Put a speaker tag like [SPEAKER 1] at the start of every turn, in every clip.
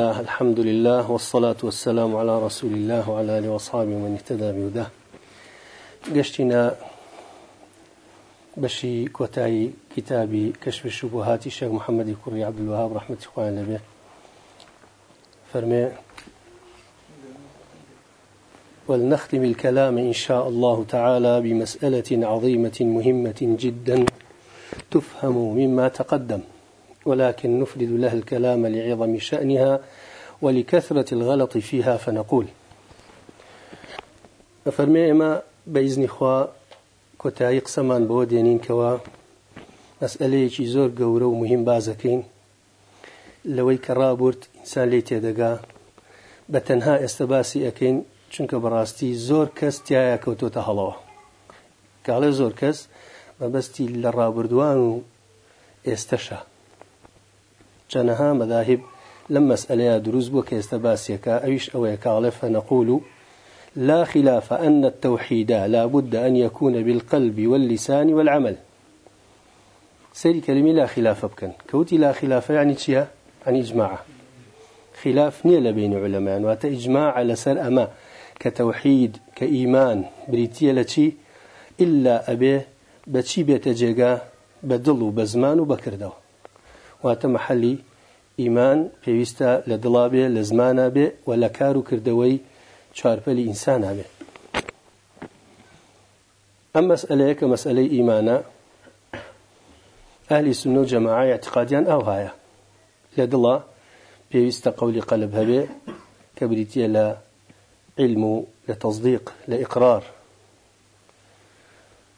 [SPEAKER 1] الحمد لله والصلاة والسلام على رسول الله وعلى آله وأصحابه من اهتدى بهداه. قشتنا بشي كوتاي كتابي كشف الشبهات الشيخ محمد كري عبد الوهاب رحمة الله عليه فرمي ولنختم الكلام إن شاء الله تعالى بمسألة عظيمة مهمة جدا تفهم مما تقدم. ولكن نفرد لها الكلام لعظم شأنها ولكثرة الغلط فيها فنقول. أفرمي ما بإذن إخوة كتاي قسمان بودينين كوا مسألة زور قورة ومهم بازكين. لوي كرابورت إنسان لي تيدقا بتنها استباسي أكين چونکە بەڕاستی زۆر کەس تایە کەوتۆتە هەڵەوە کاڵێ زۆر کەس مەبەستی چەنەها مەسئلەیە دروست بووە کە ئێستا باسیەکە ئەویش ئەوەیە کاڵێ فنقول لا خلاف أن التوحيد لا بد أن يكون بالقلب واللسان والعمل. سيري كلمة لا خلاف بكن. كوتي لا خلاف يعني تشيا يعني إجماع. خلاف نيل بين علماء وات إجماع على سر أما. كتوحيد كإيمان بريتيا لتي إلا أبيه بتشي بيتجيغا بدل وبزمان وبكردو. واتە محەلی ئیمان پێویستە لە دڵا بێ لە زمانە بێ و لە کار و کردەوەی چوارپەلی ئینسانە بێ. ئەم مەسئلەیە کە مەسئلەی ئیمانە ئەهلی سنە و جەماعە اعتقادیان ئەو هایە. لە دڵە پێویستە قولی قەلب هەبێ کە لە علم و لە تەصدیق لە ئیقرار.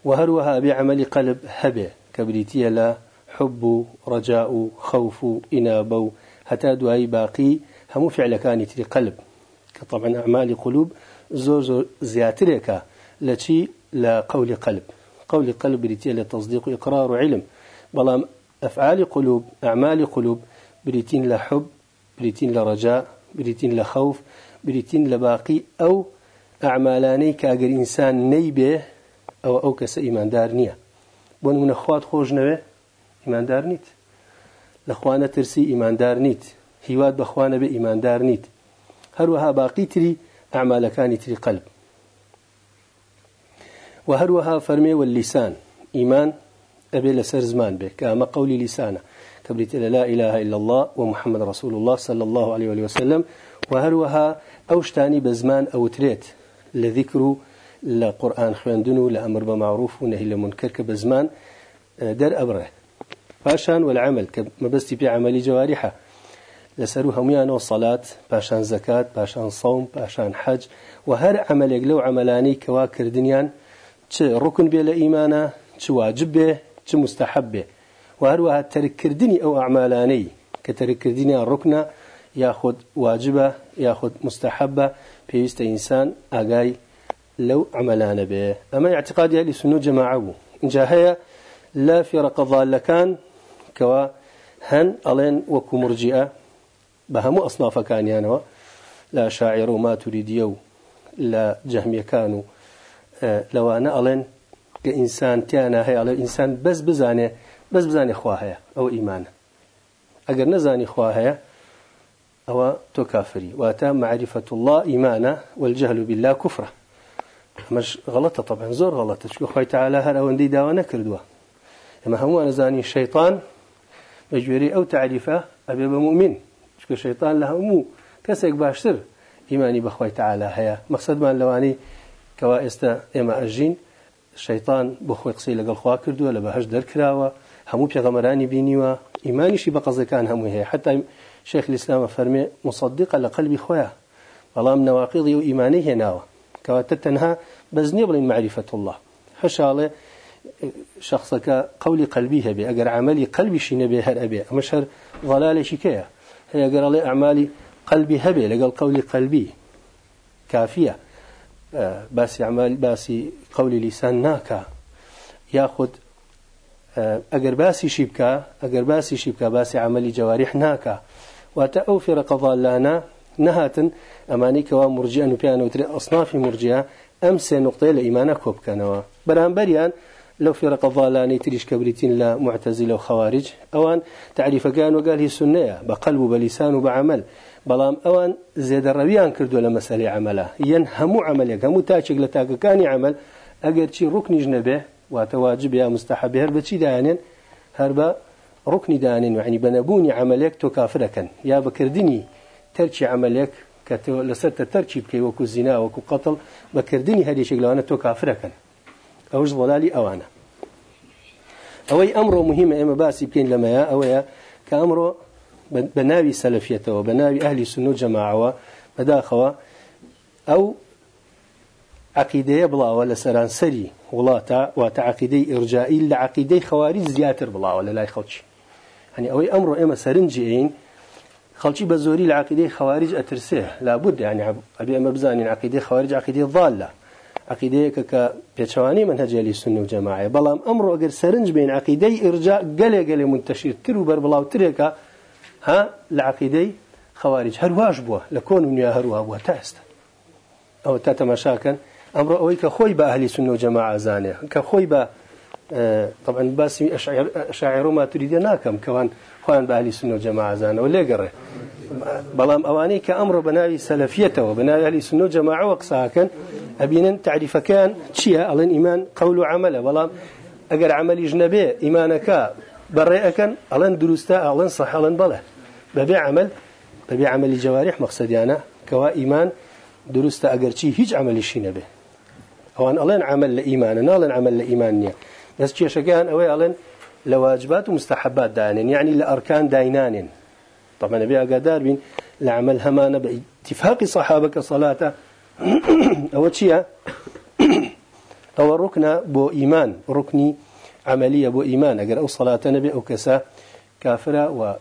[SPEAKER 1] وهروها بعمل قلب كبريتيا لا حب رجاء خوف إنابة حتى دعاء باقي. هم فعل كانت لقلب كطبعا أعمال قلوب زور زور زياتريكا لتي لا قول قلب. قول قلب بريتيا لتصديق إقرار علم. بلام أفعال قلوب أعمال قلوب بريتين لحب بريتين لرجاء بريتين لخوف بريتين لباقي. أو أعمالاني كأجر إنسان نيبه أو أو كس إيمان دار نية. بون من أخوات خوش نوه؟ نیت. لە خوانە ترسی ئیماندار نیت. هیوات بەخواانە بێ ئیماندار نیت. هەروەها باقی تری ئەعمالەکانی تری قەلب. و هەروەها فەرمێ واللیسان ئیمان ئەبێ لەسەر زمان بێ. کە ئەمە قولی لیسانە. كبريت لا إله إلا الله ومحمد رسول الله صلى الله عليه وسلم. وهروها أوشتاني بزمان أو تريت لذكر لقرآن خواندنو لأمر بمعروف ونهي لمنكر كبزمان در أبره پاشان والعمل كمبستي في عملي جوارحة لسرو هميان وصلاة باشان زكاة باشان صوم باشان حج وهر عمل يقلو عملاني كواكر دنيان چه ركن بي لإيمانا چه واجب بي چه مستحب بي وهروها ترك كردني أو أعمالاني كترك كردني الركنة ياخد واجبة ياخد مستحبة بيست إنسان أقاي لو عملان به أما اعتقادي أهل السنة جماعة إن جاهية لا فرق كوا هن ألين مرجئة بهمو أصناف كان يانوا لا شاعر وما تريديو لا جهمية كانوا. آه لو أنا ألين كإنسان تيانا هي على الإنسان بس بزانه بس بزاني خواهية أو إيمانه أجر نزاني خواهية أو تكافري واتا معرفة الله إيمانه والجهل بالله كفرة. مش غلطة طبعا زور غلطة. شو خوي تعالى هل أوندي داوا نكردوا أما هم نزاني الشيطان بجوري أو تعريفه أبي مؤمن. شكو الشيطان له مو. كسك باشتر. إيماني بخوي تعالى. هيا. مقصد ما لواني كوا إما أجين. الشيطان بخوي قصي لقل خوا كردو ولا بهش در كراوة. همو بيغمراني بينيوا إيماني شي بقصد كان همو. هي حتى شيخ الإسلام فرمي مصدق لقلبي خويا. والله من نواقضي وإيماني هناوة كوا تتنها بزني بلين معرفة الله. حشالة شخصك قولي قلبي هبي أجر عملي قلبي شي نبي هر أبي أمشهر ضلالة شكاية هي أجر لي أعمالي قلبي هبي لقال قولي قلبي كافية باسي أعمال باسي قولي لسان ناكا ياخد أجر باسي شبكة أجر باسي شبكة باسي عملي جوارح ناكا وتأوفر قضاء لنا نهاتا أمانيك ومرجئا نبيان أصناف مرجئة أمس نقطة لإيمانك وبكانوا بران لو فرق الضالاني تريش كبريتين لا معتزلة وخوارج أوان تعريف كان وقال هي سنة بقلب بلسان وبعمل. بەڵام ئەوان زێدەڕەویان کردو لە مەسەلی عملە یەن هەموو عملێک هەموو تاچێک لە تاکەکانی عمل. ئەگەر چی ڕوکنیش نەبێ واتە واجب یا مستحب هەر بەچی دایانێن هەر بە ڕوکنی دانێن وعنی بەنەبوونی عملێک تۆ کافرەکەن یا بەکردنی تەرچی عملێک کە تۆ لەسەر تە تەرچی بکەی وەکو زینا وەکو قەتڵ ئەوش وەلالی ئەوانە ئەوەی ئەمڕۆ مهمە ئێمە باسی بکەین لەمەیە ئەوەیە کە ئەمڕۆ بە ناوی سەلفیەتەوە بە ناوی ئەهلی سن و جەماعەوە بەداخەوە ئەو عقیدەیە بڵاوە لە سەرانسەری وڵاتە واتە عقیدەی ئرجایی لە عقیدەی خەواری زیاتر بڵاوە لە لای خەڵکی هەنی ئەوەی ئەمڕۆ ئێمە سەرنجی ئین خەڵکی بە زۆری لە عقیدەی خەوارج ئەترسێ لابد يعني ئەبێ ئەمە بزانین عقیدەی خەوارج عقیدەی ضالە عقیدەیەکە کە پێچوانی من هەجێلی سن و جەماعە بەڵام ئەمڕۆ ئەگەر سەرنج بین عقیدەی ئرجا گەلێ گەلێ منتەشیرتر و بەربڵاوترێکە ها لە عقیدەی خەوارج هەرواش بووە لە کۆن و نوێ هەروە بووە تا ئێستا. ئەوە تا تەماشاکەن. ئەمڕۆ ئەوەی کە خۆی بە ئەهلی سن و جەماعە زانێ. کە خۆی بە طبعا باسی شاعر و ماتوریدە ناکەم کەوان خوان بە ئەهلی سن و جەماعە زانەوە لێگەڕێ. بەڵام ئەوانەی کە ئەمڕۆ بەناوی سەلەفیەتەوە بەناوی ئەهلی سن و جەماعەوە قساکەن ئەبینن تعریفەکان چییە ئەڵێن ئیمان قەول و عملە بەڵام ئەگەر عملیش نەبێ ئیمانەکە بەڕێ ئەەکەن ئەڵەن دروستە ئەڵەن سەحەڵەن بڵێ بەبێ عمل بەبێ عملی جوارح مەقصدیانە کەوا ئیمان دروستە ئەگەرچی هیچ عملیشی نەبێ ئەوان ئەڵێن عمل لە ئیمانە ناڵێن عمل لە ئیمان نییە دەست کێشەکان ئەوەی ئەڵێن لە واجبات و مستحبات دانێن یعنی لە ئەرکان طبعا نبي أقدار بين العمل همانة باتفاق صحابة كصلاة أو تشيا أو ركن بو إيمان ركني عملية بو إيمان. أجر أو صلاة نبي أو كسا كافرة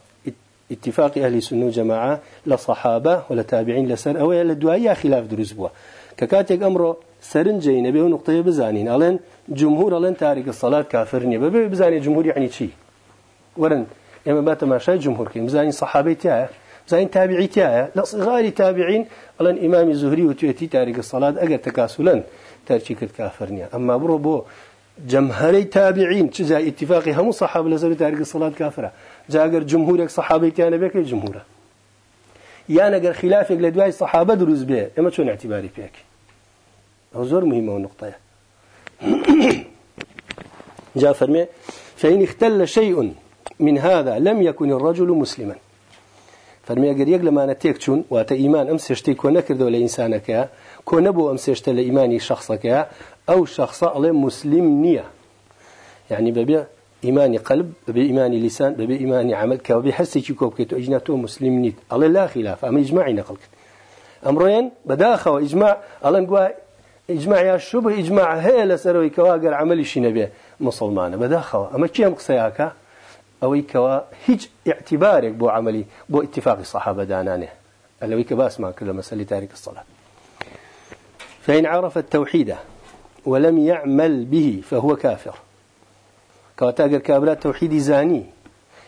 [SPEAKER 1] واتفاق أهل السنة جماعة لصحابة ولا تابعين لسر أو للدعاء خلاف دروس بوا. ككاتك أمره سرنجي نبي نقطة بزانين. ألين جمهور ألين تارك الصلاة كافرني. ببي بزاني جمهور يعني شيء. ورن ئێمە با تەماشای جمهورکەین بزانین سەحابەی تایە بزانین تابعی تایە لە غاری تابعین ئەڵەن ئیمامی زوهری و توێتی تاریکە سەڵات ئەگەر تەکاسولەن تەرچی کرد کافر نییە ئەمما بڕۆ بۆ جمهرەی تابعین چ جای اتفاقی هەموو صحاب لە زەوی تاریکە سەڵات کافرە جاگەر جمهورێک صحابەی تیانە بێکەی جمهورە یان ئەگەر خلافێک لە دوای صحابە دروست بێ ئێمە چۆن اعتیباری پێک ئەو زۆر مهمە و نقطەیە جا فەرمێ فإن اختل شيء من هذا لم يكن الرجل مسلما. واتە ئیمان ئەم سێشتەی کۆ نەکردەوە لە ئینسانەکە کۆ نەبوو ئەم سێشتە لە ئیمانی شخصەکە ئەو شخصە ئەڵێ مسلم نییە. یعنی بەبێ ئیمانی قلب بەبێ ئیمانی لیسان بەبێ ئیمانی عمل کە بێ هەرسێکی کۆ بکەیت و ئیجنا تۆ مسلم نیت. ئەڵێ لا خلاف ئەمە ئیجماعی نەقڵ کرد. ئەمڕۆیان بەداخەوە ئیجماع ئەڵەن گوای ئیجماع یا شوبه ئیجماع هەیە لەسەرەوەی کەوا گەر عملیشی نەبێ مسلمانە. بەداخەوە ئەمە کێم قسەیاکە ئەوەی کەوا هیچ اعتبارێک بۆ عملی بۆ اتفاقی صحابة دانانه. کە باسمان کرد لە مەسەلی تاریک الصلاة. فإن عرف التوحيد ولم يعمل به فهو كافر. كواتاجر كابرات توحيد زاني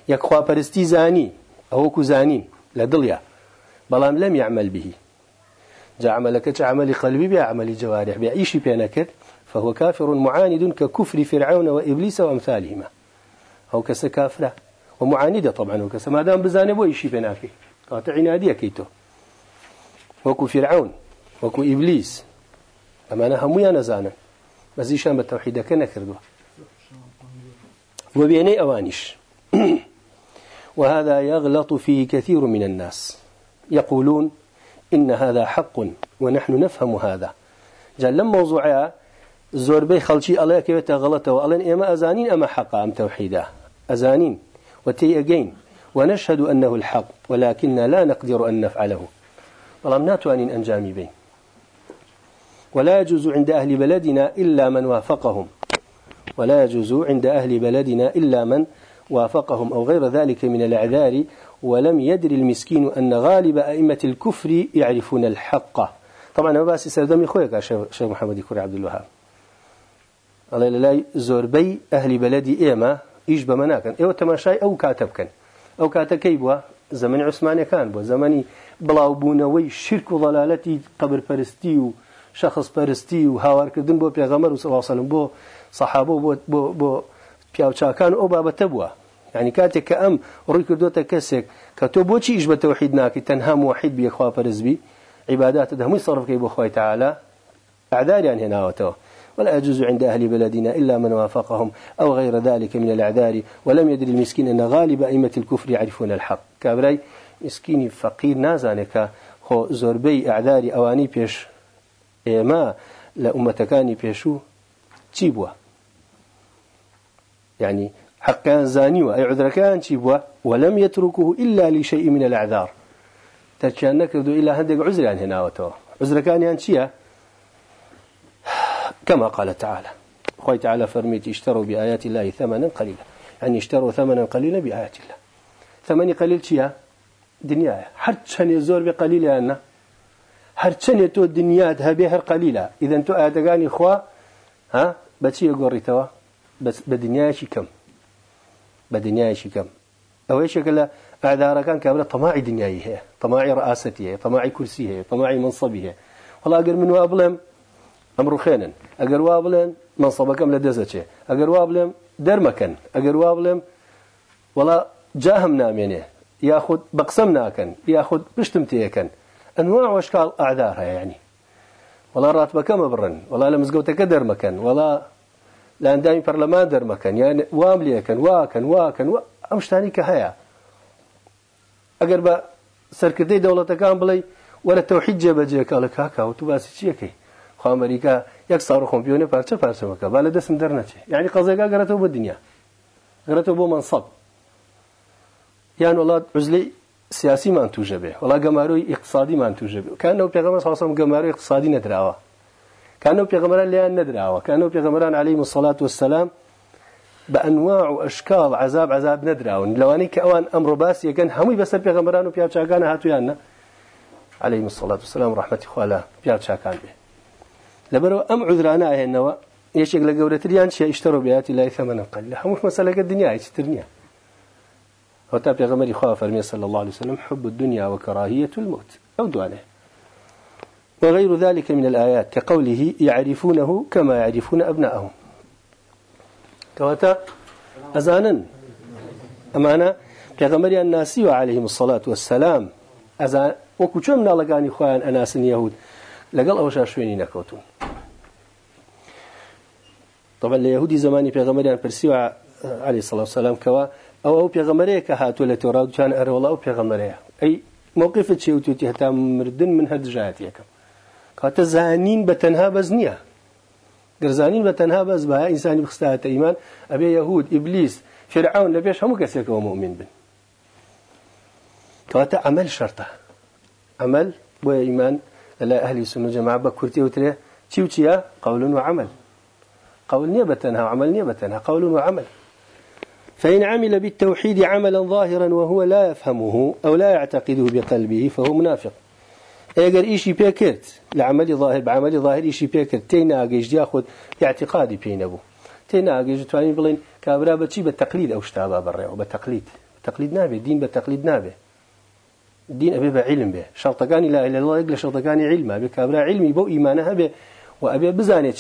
[SPEAKER 1] يكخوا برستي زاني أو كو زانين لدليا. بلام لم يعمل به. جاء عملك عمل قلبي بها عمل جوارح بها إيشي بينكت فهو كافر معاند ككفر فرعون وإبليس وأمثالهما. أو كسا كافرة. ومعاندة طبعا وكسا ما دام بزاني بو يشي بناكي قاطع عنادية كيتو. وكو فرعون وكو إبليس. أما أنا همو نزانا بس إيشان بالتوحيد كان كردوا وبيني أوانش وهذا يغلط فيه كثير من الناس. يقولون إن هذا حق ونحن نفهم هذا. جاء لما موضوعها زۆربەی خەڵکی ئەڵەیە کەوێتە غەڵەتەوە. ئەڵێن ئێمە ئەزانین ئەمە حەقا ئەم تەوحیدا. أزانين وتي أجين ونشهد أنه الحق ولكننا لا نقدر أن نفعله. ولم ناتوان أنجامي بين ولا يجوز عند أهل بلدنا إلا من وافقهم. ولا يجوز عند أهل بلدنا إلا من وافقهم أو غير ذلك من الأعذار. ولم يدر المسكين أن غالب أئمة الكفر يعرفون الحق. طبعا بس سردمي خويك شيخ محمد كوري عبد الوهاب. الله لا زوربي أهل بلدي إيما ئیش بەمە ناکەن ئێوە تەماشای ئەو کاتە بکەن ئەو کاتەکەی بووە زمانی عوسمانەکان بۆ زمانی بڵاوبوونەوەی شرک و ڵەلالەتی قبرپەرستی و شخص پەرستی و هاوارکردن بۆ پێغەمەر و سەواسەلم بۆ سەحابۆ بۆ پیاوچاکان ئەو بابەتە بووە يعني كاتك كأم روي كردوتا كسك كتب وشي إيش بتوحيد ناكي تنها موحد بيخوا فرزبي عبادات ده مو يصرف كيبو خوي تعالى أعذار يعني هنا وتو ولا يجوز عند أهل بلدنا إلا من وافقهم أو غير ذلك من الأعذار. ولم يدري المسكين أن غالب أئمة الكفر يعرفون الحق. كابراي مسكيني فقير نازانك. خو زوربي أعذاري أواني بيش إما لأمتكاني بيشو تيبوا يعني حقا زانيوا أي عذر كان تيبوا ولم يتركه إلا لشيء من الأعذار. تركان نكردو إلا هندق عذر عن هنا وتو عذر كان يعني كما قال تعالى. خوي تعالى فرميت اشتروا بآيات الله ثمنا قليلا. يعني اشتروا ثمنا قليلا بآيات الله. ثمني قليل شيا دنيا. حرشان يزور بقليل أنا. حرشان تو الدنيا هبيهر قليلة إذا تو آدقاني خوا ها؟ بتشي يقول توا بس بدنيا شي كم؟ بدنيا شي كم؟ أو إيش كلا أعذار كان كاملة طماعي دنياي هي. طماعي رئاستي هي. طماعي كرسي هي. طماعي منصبي هي. والله أقر من وابلم أمر خينا ئەگەر وا بڵێن منسەبەکەم لە دەزەچێ ئەگەر وا بڵێم دەرمەکەن. ئەگەر وا بڵێم وڵا جاهم نامێنێ. یاخود بە قسەم ناکەن یاخود پشتم تێەکەن ئەنواع وەشکال ئادار هەیە ینی. وڵا ڕاتبەکەمە بڕن. وڵا لە مزگەوتەکە دەرمەکەن. وڵا لە ئەندامی پەرلەمان دەرمەکەن. یان وام لەکەن واکەن واکەن ئەم شتانی کە هەیە. ئەگەر بە سەرکردەی دەوڵەتەکان بڵێ وەرە تەوحید جێبەجێکە لە کاکاوە تو باسی چیەکەی خو ئەمریکا یەک ساڕ خۆمپیۆنە پارچە پارچەمەکە با لە دەستم دەرنەچێ یعنی قەزێگا گەرەتەوە بۆ دنیا. گەرەتەوە بۆ منسەب یان وڵات عزلی سیاسیمان توژە بێ وڵا گەماروی اقتصادیمان توژە بێ کانەوە پێغەمە ساسم گەماروی اقتصادی نەدراوە کانەوە پێغەمەران لیان نەدراوە کانەوە پێغەمەران عەلەیهیم الصلاة والسلام بأنواع وأشكال عذاب عذاب ندراون لواني كأوان أمر باس يكن همي بس بيغمران وبياب شاكان هاتو يانا عليهم الصلاة والسلام ورحمة خوالا بياب شاكان به. لبرو أم عذرانا أهي النوا يشيك لقورة ريان شيء اشتروا بآيات الله ثمنا قليلا. هموش مسألة الدنيا يشترنيا وتا بيغمري خواه فرمي صلى الله عليه وسلم حب الدنيا وكراهية الموت. أو دوانه وغير ذلك من الآيات كقوله يعرفونه كما يعرفون أبناءهم. كواتا أزانا. أمانا پیغمبر الناسي وعليهم الصلاة والسلام. أزان وكو چۆ مناڵەکانی خۆیان ئەناسن یهود لەگەڵ ئەوەشا شوێنی نەکەوتون طبعا لە یهودی زمانی پێغەمەریان پرسیوە عليه الصلاة والسلام كوا أو أو بيغمرية كهاتو لتورا كان أرولا أو بيغمرية أي موقف شيء وتوتي حتى مردن من هاد جهاتيك كاتا زانين بتنها بزنيا قرزانين بتنها بس بها إنسان بخستها إيمان أبي يهود إبليس فرعون لبيش هم كسيك ومؤمن بن. كواتا عمل شرطة عمل وإيمان لا أهل السنة جماعة بكرتي وتري تيو تيا قول وعمل قول نيبتنها وعمل نيبتنها قول وعمل. فإن عمل بالتوحيد عملا ظاهرا وهو لا يفهمه أو لا يعتقده بقلبه فهو منافق. اگر ایشی پێکرد لە عملی ظاهر بعملی ظاهر پێکرد تێی ناگەیشت یاخود اعتقادی پێی نەبوو تێی ناگەیشت توانین بڵین کابرا بەچی بە تەقلید ئەو شتابا بەڕێەوە بە تەقلید تەقلید نابێت دین بە تەقلید نابێت دین ئەبێ بە علم بێ شەڵتەکانی لا إله إلا الله لە شەڵتەکانی علمە بێ کابرا علمی بۆ ئیمانە هەبێ و ئەبێ بزانێت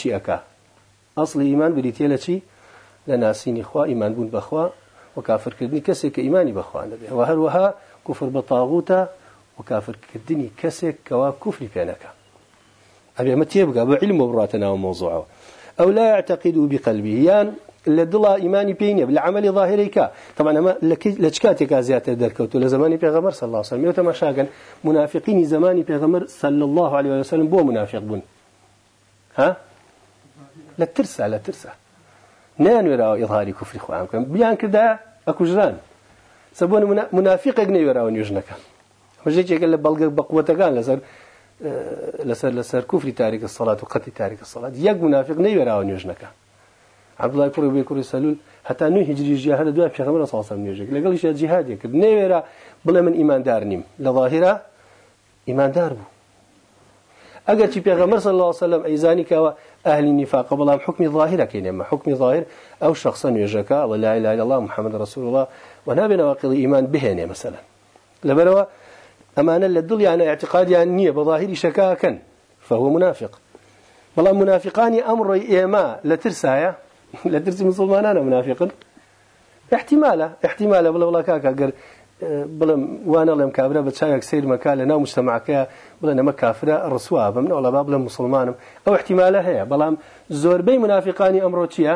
[SPEAKER 1] چی ئەکا ئەصلی ئیمان بریتێ لە چی لە ناسینی خوا ئیمان بوون بەخوا وكافر كردني كسك إيماني بخوان به وهل وها كفر بطاغوتا وكافر كردني كسك كوا كفر فينك أبي ما تيبقى بعلم وبراتنا وموضوعه. أو لا يعتقد بقلبه. يان لدلا إيماني بيني بالعمل ظاهريك. طبعا ما لشكاتك زيادة دركوت. لزماني بيغمر صلى الله عليه وسلم. يوتما شاقا منافقين زماني بيغمر صلى الله عليه وسلم بو منافق بون. ها؟ لا ترسى لا ترسى. نانوێراوە ئظهاری کوفری خۆیان بکەن بیان کردا ئەکوژران سەبوون منافقێک نەوێراوە نوێژنەکە هەژێکێکە لە بەڵگە بەقوتەکان لەسەر لەسەر لەسەر کوفری تاریکە سەڵات و قەتی تاریکە سەڵات یەک منافق نەوێراوە نوێژنەکە عبدڵای کوڕی بێ کوڕی سەلول هەتا نوێ هجری ژیا هەر دوای پێغەمبەر ساڵسەم نوێژێک لەگەڵ شە جیهادێک کرد نەوێرا بڵێ من ئیماندار نیم لە ظاهرە ئیماندار بوو ئەگەر چی پێغەمبەر صلی الله عليه وسلم ئەیزانی کەوە أهل النفاق. بلام حكم ظاهرة كينما حكم ظاهر أو شخصا يجكا ولا إله إلا الله محمد رسول الله. ونابي نواقض إيمان بهن مثلا. لبروا أمانا للدل يعني اعتقاد يعني نية بظاهر شكاكا فهو منافق. بلا منافقان أمر إيما لترسايا لترسي مسلمان أنا منافق. احتماله احتماله. بلا والله كاكا بڵم وانە لەم کابرا بە چاوێک سیرمەکە لە ناو مشتەماکەیە بڵێ نەمە کافرە ڕسووا بم نەوەڵە با بڵم مسلمانم. ئەو احتیمالە هەیە بەڵام زۆربەی منافقانی ئەمڕۆ چییە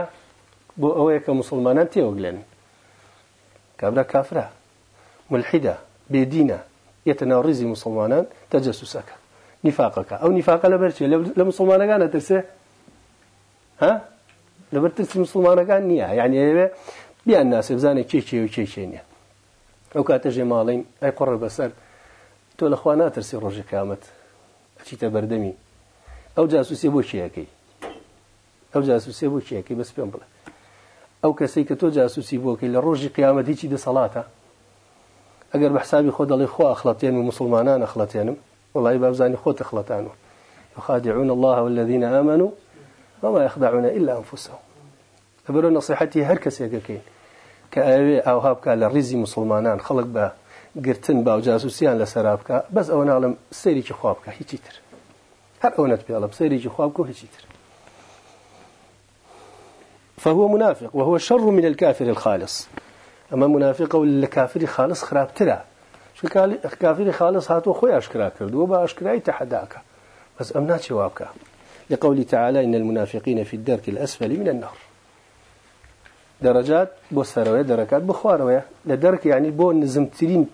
[SPEAKER 1] بۆ ئەوەیە کە مسلمانان تێوەگلێن کابرا کافرە ملحدە بێدینە یەتە ناو ڕیزی مسلمانان تەجەسوسەکە نیفاقەکە ئەو نیفاقە لەبەر چێ لە مسلمانەکانە ترسێ ها؟ لەبەر ترسی مسلمانەکان نییە یعنی ئێوێ بیان ناسێ بزانێت کێ کێ و کێ کێ نییە کاتە ژێ ماڵین ئەی قڕ بەسەر تۆ لە خوا ناترسی ڕۆژی قیامەت ئەچیتە بەردەمی ئەو جاسوسێ بۆ کێەکەی ئەو جاسوسێ بۆ کێەکەی بەس پێم بڵێ ئەو کەسەی کە تۆ جاسوسی بۆکەی لە ڕۆژی قیامەت هیچی دەسەڵاتە ئەگەر بە حسابی خۆ دەڵێ خوا ئەخڵەتێن و مسلمانان ئەخڵەتێنم وڵی بابزانی خۆت ئەخڵەتانوە يخادعون الله والذين آمنوا وما يخدعون إلا أنفسهم. أبرو نصيحتي هر كسيكين کە ئەوێ ئاوها بکە لە ڕیزی مسلمانان خەڵک بە گرتن با و جاسوسیان لە سەرا بکە بەس ئەوە ناڵم سەیریکی خواب بکە هیچی تر. هەر ئەو نەت پێڵم سەیریکی خواب بکە هیچی تر. فهو منافق وهو شر من الكافر الخالص. أما منافق ولا كافر خالص خراب ترى. شو كافر خالص هاتو خوي أشكرا كردو وبا أشكراي تحداك بس أمنات جوابك لقول تعالى إن المنافقين في الدرك الأسفل من النار. درجات بو دركات بو خواروية لدرك يعني بو نزمترين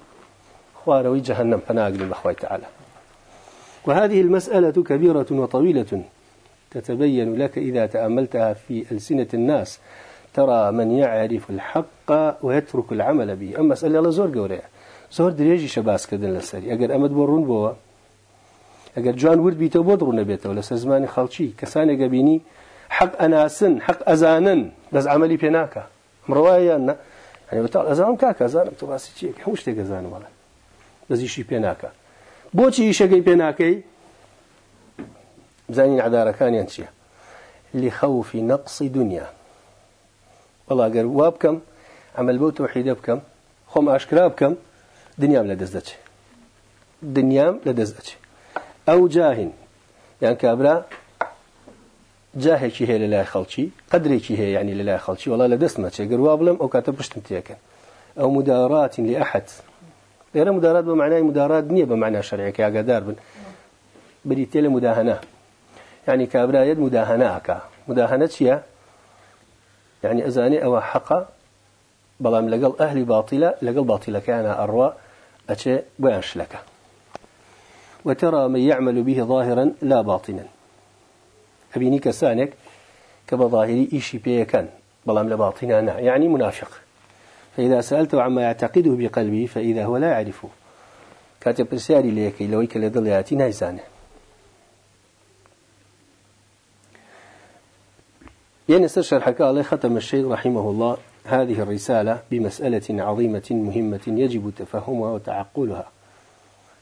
[SPEAKER 1] خواروي جهنم فناقل بخوي تعالى وهذه المسألة كبيرة وطويلة. تتبين لك إذا تأملتها في ألسنة الناس ترى من يعرف الحق ويترك العمل به. أما مسألة الله زور قوريا زور دريجي شباس كدن لسري. أقر أمد بورون بوا. أقر جوان ورد بيتو بودرون بيتو لسر زماني خلشي كساني قبيني حق أناسن حق أزانن. بس عملي بيناك مروایە نه يعني ئەزانم کاکە ئەزانم تو باسی چیەکە هەموو شتێک ئەزانم وڵە بەزیشی پێ ناکە بۆچی ئیشەکەی پێ ناکەی بزانین عدارەکانیان چییە لخوف نقص دنيا. والله قال وابكم عمل بو توحيد بكم خم أشكرا بكم دنيام لدزدتش دنيام لدزدتش أو جاهن. يعني كابرا جاهێکی هەیە لە لای خەڵکی قدرێکی هەیە ینی لە لای خەڵکی وڵا لە دەست ناچێ گەروا بڵم ئەو کاتە پشتم تێکەن ئەو مداڕاتین لێ ئەحد. مدارات بە معنای مدارات نییە بە معنا شەرعەکە ئاگادار بن. بریتێ لە مداهنە. يعني كابرايد مداهناك مداهنة چيا يعني أزاني أو حقا بلام لقل أهل باطلة لقل باطلة كان أروى أتي بيانش لك وترى من يعمل به ظاهرا لا باطنا. أبيني كسانك كبظاهري إيشي بيكن بلام لباطنانا يعني منافق. فإذا سألته عما يعتقده بقلبه فإذا هو لا يعرفه. كاتب رسالي ليك لويك لدل ياتي نايزانه. يعني شرحك الله ختم الشيخ رحمه الله هذه الرسالة بمسألة عظيمة مهمة يجب تفهمها وتعقلها.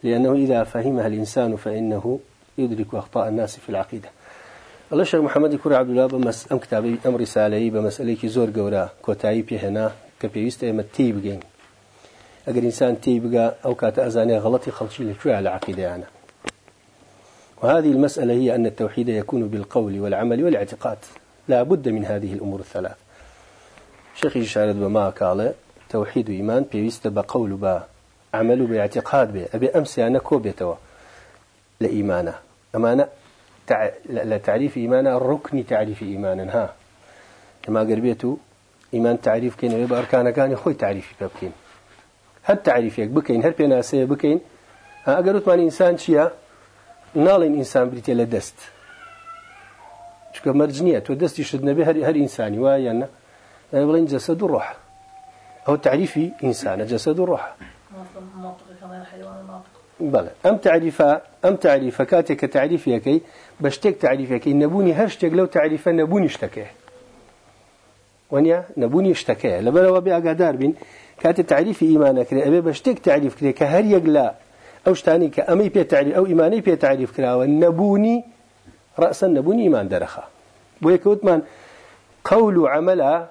[SPEAKER 1] لأنه إذا فهمها الإنسان فإنه يدرك أخطاء الناس في العقيدة. الله شيخ محمد كوري عبد الله بمس أم كتابي أم رسالة بمسألة زور جورا كوتاي بهنا كبيست أم تيب جين أجر إنسان تيب جا أو كات أزاني غلطي خلشي لشوي على عقيدة أنا. وهذه المسألة هي أن التوحيد يكون بالقول والعمل والإعتقاد. لا بد من هذه الأمور الثلاث. شيخ إشارة بما قال توحيد إيمان بيست بقول با عمل باعتقاد به أبي أمس أنا كوبيتوا لإيمانه. أمانة تع... لتعريف إيمان الركن تعريف إيمان ها. لما قربيته إيمان تعريف كين ويبقى أركان كان خوي تعريف بكين. هل تعريفك بكين هل بيناسية بكين؟ ها أقرأت من إنسان شيا نالين إنسان بريتي لدست چکە مەرجنیە تۆ دەستی شت نەبێ هەر هەر ئینسانی وایە نه بڵین جەسەد و ڕۆح ئەو تعریفی ئینسانە جەسەد و ڕۆح بەڵێ ئەم تعریفە ئەم تعریفە لەو تعریفە نەبوونی شتەکەی وەنیا نەبوونی شتەکەیە. لەبەرەوە بێ ئاگادار بین کاتێ تعریفی ئیمانەکرێ ئەبێ بە شتێک تعریف کرێ کە هەر یەک لە ئەو شتانی کە ئەمەی پێ تعریف ئەو ئیمانەی پێ تعریف کراوە نەبوونی رأسا نبوني إيمان درخا ويكوت من قول عملا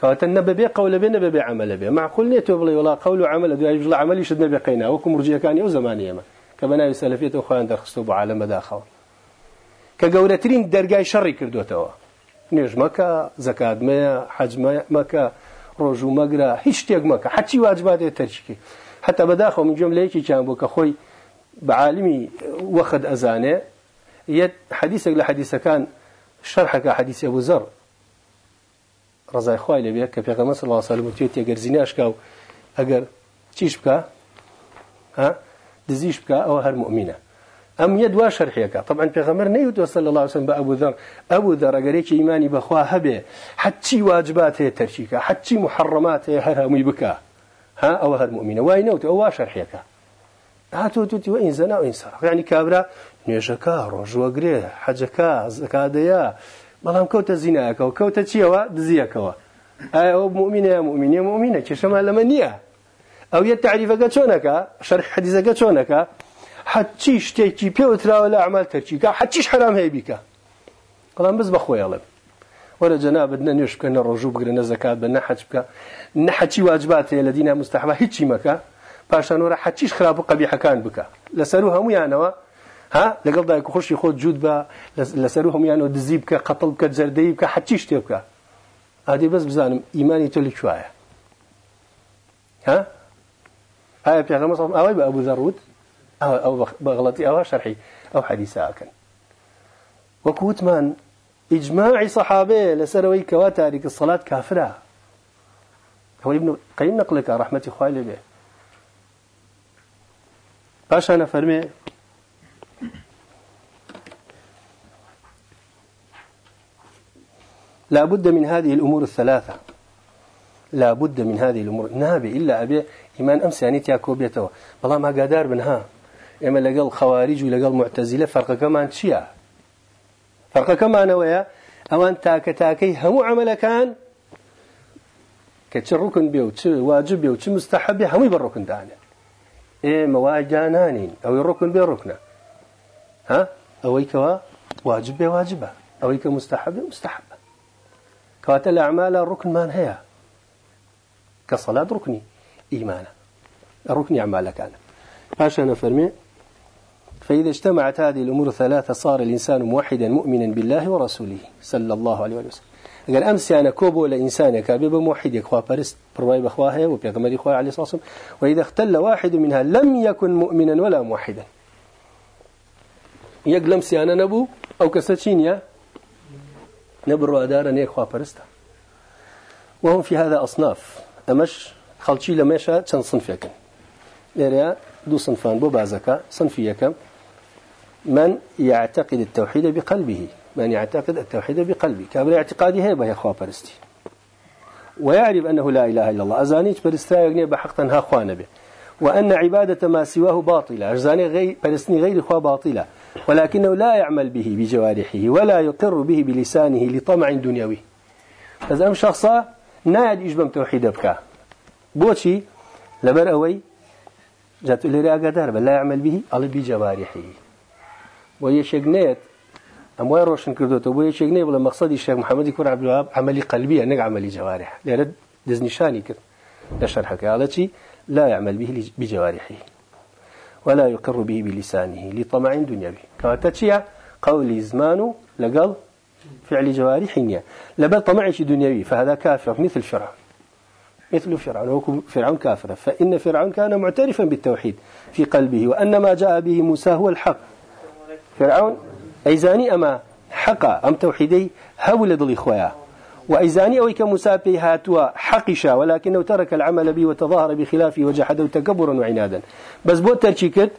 [SPEAKER 1] كوات النبي قول بين نبي عمل به معقول نيتو بلي ولا قول عمل دو يجلا عمل يشد نبي قينا وكم رجيا كان يو زمانية ما كبناء سلفية أخوان درخستو بعالم داخل درجاي شر كردوتوا نيج مكة زكاة ما حج مكة ڕۆژوو مەگرە هیچ شتێک مەکە. حچی واجبات تەرچکی. حتا بەداخەوە من جۆم لە یەکی چیان بۆ کە خۆی بعالمی وەخت ئەزانێ یەت حەدیسێک لە حەدیسەکان شەرحەکە حەدیسی ئەبوو زەڕ ڕزای خوای لەبێ کە پێغەمە وسلم توێت ئەگەر زیناشکا و ئەگەر چیش بکە؟ دزیش بکە ئەوە هەر مؤمنە. ئەم یە دوا شەرحیەکە. طبعا پێغەمبەر نەیوت صلی الله عليه وسلم بە ئەبوو ذەر ئەبوو ذەر ئەگەرێکی ئیمانی بەخوا هەبێ حچی واجبات هەیە تەرچیکە حچی محرمات هەیە هەر هەمووی بکە. ها هەر مؤمنە. وای نەوت ئەوە شەرحیەکە. هاتو توتی وإن زنا وإن سرق يعني كابرا نوێژەکە ڕۆژوەگرێ حەجەکە زکادەیە بەڵام کەوتە زینایەکە و کەوتە چیەوە؟ دزیەکەوە. ئایا ئەو مؤمنە مؤمنە مؤمنە. کێشەمان لەمە نییە. ئەو یە تعریفەکە چۆنەکە؟ شەرح حەدیزەکە چۆنەکە؟ حەچی شتێکی پێوتراوە لە عمل تەرچیکە حەچیش حرام هەیە بیکە. بەڵام بز بە خۆیڵێ وەرە جەنابەت نە نوێش بکە نە ڕۆژوو بگرە نە زەکات بە نەحەج بکە. نەحەچی واجبات هەیە لە دینە مستەحبە هیچی مەکە. پاشان وەرە حەچیش خراپ و قەبیحەکان بکە. لەسەر و هەمویانەوە ها لەگەڵ دایک و خۆشی خۆت جوود بە لەسەر و هەمویانەوە دزی بکە قەتڵ بکە جەردەی بکە حەچی شتێ بکە. ئادی بەس بزانم ئیمانی تۆ لەکوایە؟ ها؟ ئایا پێغەمە ئەوەی بە ئەبوو ذەڕوت ئەو بەغڵەتی ئەوە شەرحی ئەو حەدیساکەن وەکووتمان ئیجماعی سەحابەیە لەسەرەوەی کەوا تاریک سەڵات کافرە ئەوەی ابن قەیم نەقلەکە ڕەحمەتی خوای لێبێ باشانە فەرمێ لا بد من هذه الأمور الثلاثة. لا بد من هذه الأمور. نابي إلا أبي إيمان أمس يعني تياكو بيتوا والله ما قادر بنها إما لقل خوارج ولقل معتزلة فرق كمان شيا فرق كمان ويا أوان تاك تاكي هم عمل كان ركن بيو تش واجب بيو تش مستحب هم يبركن دانا إيه مواجانانين أو الركن بيو ركنة. ها؟ أويك واجب بيو واجبة. أويك مستحب مستحب. كوات الأعمال الركن مان هي كصلاة ركني إيمانا. الركن أعمال كان فاشا نفرمي فإذا اجتمعت هذه الأمور الثلاثة صار الإنسان موحدا مؤمنا بالله ورسوله صلى الله عليه وسلم. قال أمس أنا كوبو لإنسان كابيب موحد يكوا برست برواي بخواها وبيغمر إخوة عليه الصلاة والسلام. وإذا اختل واحد منها لم يكن مؤمنا ولا موحدا. يقلم سيانا نبو أو كساتشينيا نبر أدارا يكوا برستا وهم في هذا أصناف. أمش خلشي لمشا چند صنف يكن لريا دو صنفان بو بازكا صنف يكم من يعتقد التوحيد بقلبه من يعتقد التوحيد بقلبه. كابر اعتقادي هي بها خوا برستي ويعرف أنه لا إله إلا الله. أزانيت برستا يغني بحق ها خوان به وأن عبادة ما سواه باطلة أجزاني غير برسني غير خوا باطلة ولكنه لا يعمل به بجوارحه ولا يقر به بلسانه لطمع دنيوي. إذا أم شخصا ناد إجبم توحيد بك بوشي لبر أوي جات لي أقدر بل لا يعمل به على بجوارحه. ويشجنيت أم وين روشن كردوته ويشجني ولا مقصدي الشيخ محمد يكون عبد الوهاب عملي قلبي أنك عملي جوارح لأن دزنشاني كده لشرحك على شيء لا يعمل به بجوارحه ولا يقر به بلسانه لطمع دنيوي. كاتشيا قولي زمانه لقل فعل جوارحه لبل طمعش دنيوي فهذا كافر مثل فرعون. مثل فرعون فرعون كافر. فإن فرعون كان معترفا بالتوحيد في قلبه وأن ما جاء به موسى هو الحق. فرعون أيزاني أما حقا أم توحيدي هول ضل إخويا وأيزاني أويك موسى هاتوا حقشا ولكنه ترك العمل به وتظاهر بخلافه وجحده تكبرا وعنادا. بس بو تركيكت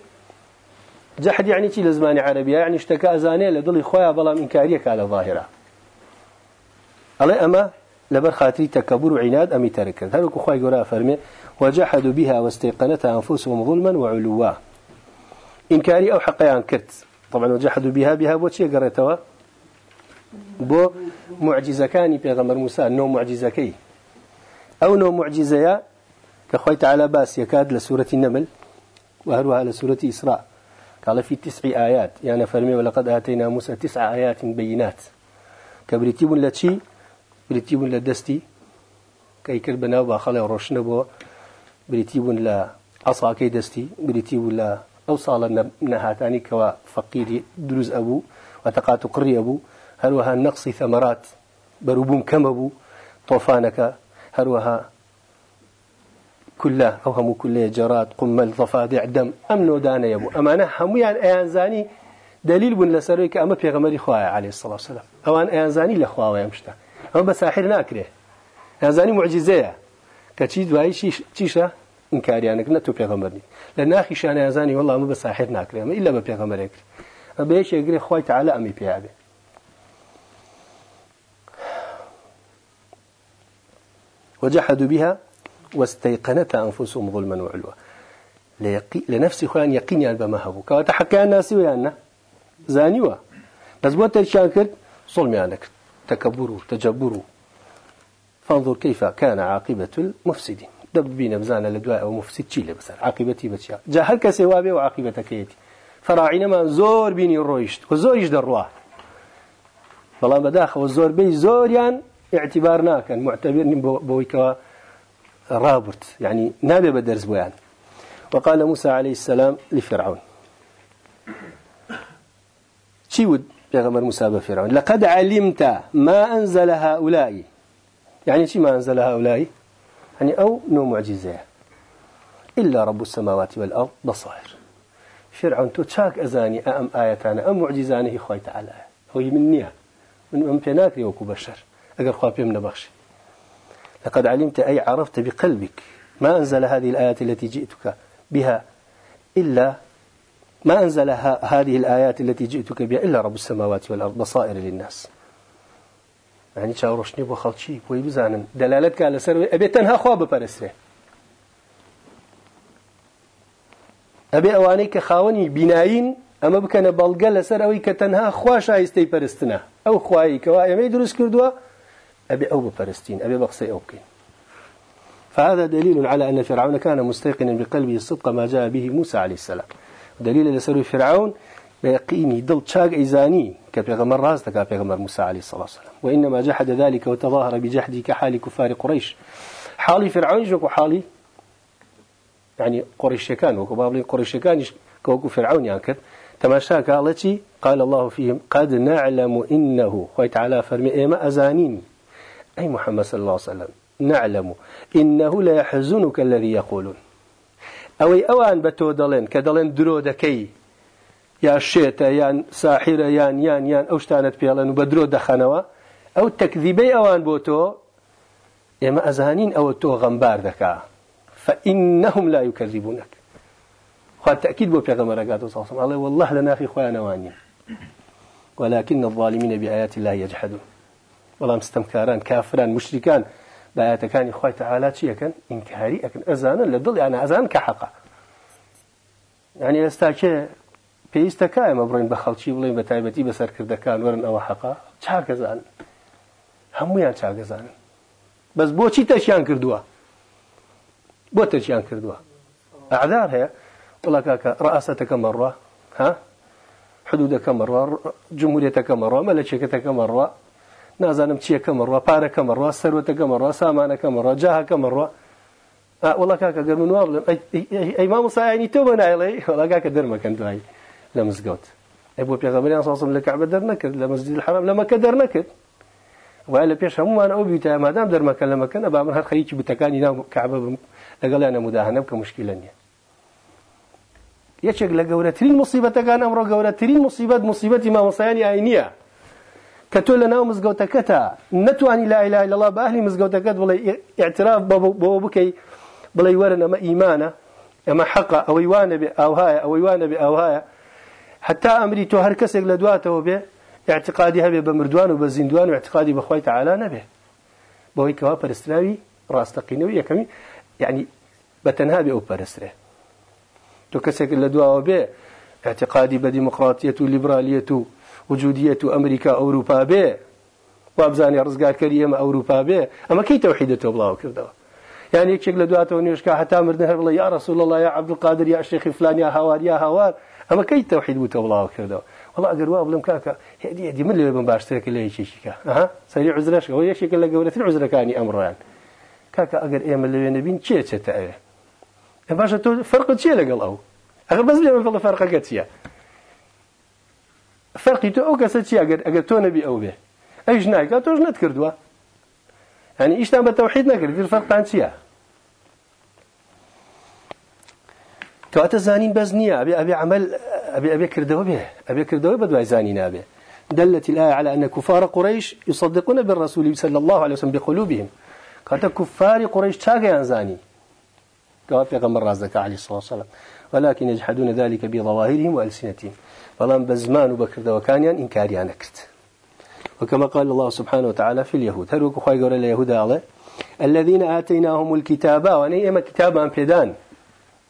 [SPEAKER 1] جحد يعني شي لزمان عربية يعني اشتكى أزاني لضل إخويا ظلام إنكاريك على ظاهرة. الله أما لبر خاطري تكبر وعناد أمي تركت. هل أخوي قراء فرمي وجحدوا بها واستيقنتها أنفسهم ظلما وعلوا. إنكاري أو حقيان كرت طبعا وجحدوا بها بها بوشي قريتها بو معجزة كاني بيغمر موسى نو معجزكي. أو نو معجزة كخوي تعالى باس يكاد لسورة النمل وهروها لسورة إسراء قال في تسع آيات يعني فرمي ولقد آتينا موسى تسع آيات بينات كبريتيب لتشي بريتيب لدستي كي كربنا وباخلي روشنا بو بريتيب لا عصا كي دستي بريتيب أوصال نهاتاني كوا فقير دروز أبو وتقات قري أبو. هل وها نقص ثمرات بروبون كم أبو. طوفانك هروها كلها أو هم كلها جرات قمل ضفادع دم. أمنو دانا يبو أمانة هميان أيانزاني دليل بن لسرويك أما في غمري خوايا عليه الصلاة والسلام. أوان أيانزاني لخوايا مشتا أما بساحر ناكره. أيانزاني معجزية كتشي دواي چيشا إنكاريانك نتو في غمرني لأن أخي شأن أيانزاني والله أما بساحر بفي غمريك أما إيش يقري؟ خواي تعالى في هذا وجحدوا بها واستيقنتها أنفسهم ظلما وعلوا. لنفسي خوان يقين يعني بما هبو كواتا حكى الناس ويانا زانيوا بس بو ترشان كرت؟ صلمي عنك تكبروا تجبروا. فانظر كيف كان عاقبة المفسدين. دب بينا بزانا لدواء أو مفسد شيء بس عاقبتي بتشا جا هل كسوابي وعاقبتك يتي فراعينا ما زور بيني الرويشت وزور يجدر رواه والله بداخل والزور بي زور يعني اعتبارنا كان معتبرني بويكوا رابرت. يعني نابي بدرس بويان وقال موسى عليه السلام لفرعون. شيود غمر موسى بفرعون لقد علمت ما أنزل هؤلاء. يعني شي ما أنزل هؤلاء؟ يعني أو نو معجزة. إلا رب السماوات والأرض بصائر. فرعون تشاك أزاني أم آياتنا أم معجزانه خوي تعالى. هو منيها من أمتناك وكو بشر. أقر خواب من بخشي. لقد علمت أي عرفت بقلبك ما أنزل هذه الآيات التي جئتك بها إلا ما أنزل هذه الآيات التي جئتك بها إلا رب السماوات والأرض بصائر للناس. يعني روشني بو خلشي بو يبزانن دلالتك على سر أبي تنها خواب بپرسره أبي أوانيك خاوني بناين أما بكنا بلغة لسر أوي كتنها خوا شايستي پرستنا أو خواهي كوا أمي دروس كردوا أبي أو بفلسطين أبي بقصي أوكي فهذا دليل على أن فرعون كان مستيقنا بقلبه الصدق ما جاء به موسى عليه السلام. دليل لسر فرعون بيقيني دل تشاق إيزاني كبيغمر رازتك كبيغمر موسى عليه الصلاة والسلام. وإنما جحد ذلك وتظاهر بجحده كحال كفار قريش. حالي فرعون جوكو حالي يعني قريش كان وكبابلين قريش كان كوكو فرعون يعني تماشاك التي قال الله فيهم قد نعلم إنه خويت على فرمي إيما أزانين أي محمد صلى الله عليه وسلم نعلم إنه لا يحزنك الذي يقولون. أو أوان بتودلين كدلين درودكي. يا شيتا يان ساحرة يان يان يان أو شتانت بيالن وبدرو دخنوا. أو تكذيبي أوان بوتو إما أزانين أو تو غنبار ذكا فإنهم لا يكذبونك. خذ تأكيد بو بيغمبر قاتو صلى الله عليه والله لنا في خوانا وانيا ولكن الظالمين بآيات الله يجحدون. والله مستمكاران كافران مشركان. بآياتكان خوي تعالى شيء كان إنكاري أكن أزانا لدل يعني أزان كحقا. يعني استاكي پێویستە کایە مەبڕین بە خەڵکی بڵێن بە تایبەتی بەسەر کردەکان وەرن ئەوە حەقا. چاکەزان هەمویان چاگەزانن بەس بۆچی تەشیان کردووە؟ بۆ تەشیان کردووە. ئەعدار هەیە. وڵا کاکە ڕاستەکە مەڕوە. ها؟ حدودەکە مەڕوە. جمهوریەتەکە مەڕوە. مەلەچێکەکە مەڕوە. نازانم چیەکە مەڕوە. پارەکە مەڕوە. سەرەتەکە مەڕوە. سامانەکە مەڕوە. جاهەکە مەڕوە. وڵا کاکە گەر من وا بڵێم ئەی مامۆسایانی تۆ بە وڵا کاکە دەرمەکەن دوایی. پێغەمبەریان ساسم لە کەعبە دەر نەکرد لە مەسجد الحرام لە مەکە دەر نەکرد وای لە پێش هەمومان ئەو بیتە مادام دەرمەکە لە مەکەن ئەبا من هەر خەریکی بتەکانی ناو کەعبە بم لەگەڵیان نەموداهەنە بکە مشکلە نییە یەکێک لە گەورەترین مصیبەتەکان ئەمڕۆ گەورەترین مصیبەت مصیبەتی مامۆسایانی ئاینیە کە تۆ لە ناو مزگەوتەکەتە نەتوانی لا إله إلا الله بە ئەهلی مزگەوتەکەت بڵێ اعتراف بەوە بکەی بڵێ وەرن ئەمە ئیمانە ئەمە حەقە ئەوەی وانە بێ ئاوهایە ئەوەی وانە بێ ئاوهایە حتا ئەمری تۆ هەر کەسێک لە دواتەوە بێ اعتقادی هەبێ بە مردوان و بە زیندوان و اعتقادی بەخوای تعالی نەبێ. بەوەی کەوا پەرستراوی ڕاستەقینەوەی یەکەمی یعنی بەتەنها بێ ئەو پەرسترێ. تۆ کەسێک لە دواوە بێ اعتقادی بە دیموقراتیەت و لیبرالیەت و وجودیەت و ئەمریکا ئەوروپا بێ وابزانانی ڕزگارکەری ئێمە ئەوروپا بێ ئەمە کەی تەوحیدە تۆ بڵاو کردەوە؟ يعني يكشك لدواتو نيوشكا حتى مردن هر يا رسول الله يا عبد القادر يا شيخ فلان يا هوار يا هوار اما كي توحيد بو تبلاو كردو والله اگر وا بلم كاكا هدي هدي من اللي باشترك اللي يشيكا ها سريع عذرش هو يشيك لا قولة العذر كاني أمر يعني كاكا اگر أيام اللي نبين تشي تشي باشا تو فرق تشي لقل أو اگر بس لي من فرق قتيا فرقي تو أو كسا تشي اگر اگر تو نبي أو به إيش نايكا توش نت كردوا يعني إيش تام بالتوحيد نقل في الفرق عن شيء كواتا زانين بزنية أبي أبي عمل أبي أبي كردوا به أبي كردوا بدو زانين أبي دلت الآية على أن كفار قريش يصدقون بالرسول صلى الله عليه وسلم بقلوبهم. كواتا كفار قريش تاقي زاني كواتا غمر رازك عليه الصلاة والسلام. ولكن يجحدون ذلك بظواهرهم وألسنتهم. فلان بزمان وبكر وكانيا إنكاريان أكت وكما قال الله سبحانه وتعالى في اليهود. هل وكو خواهي اليهود على الذين آتيناهم الكتاب وأن إما كتابا بيدان.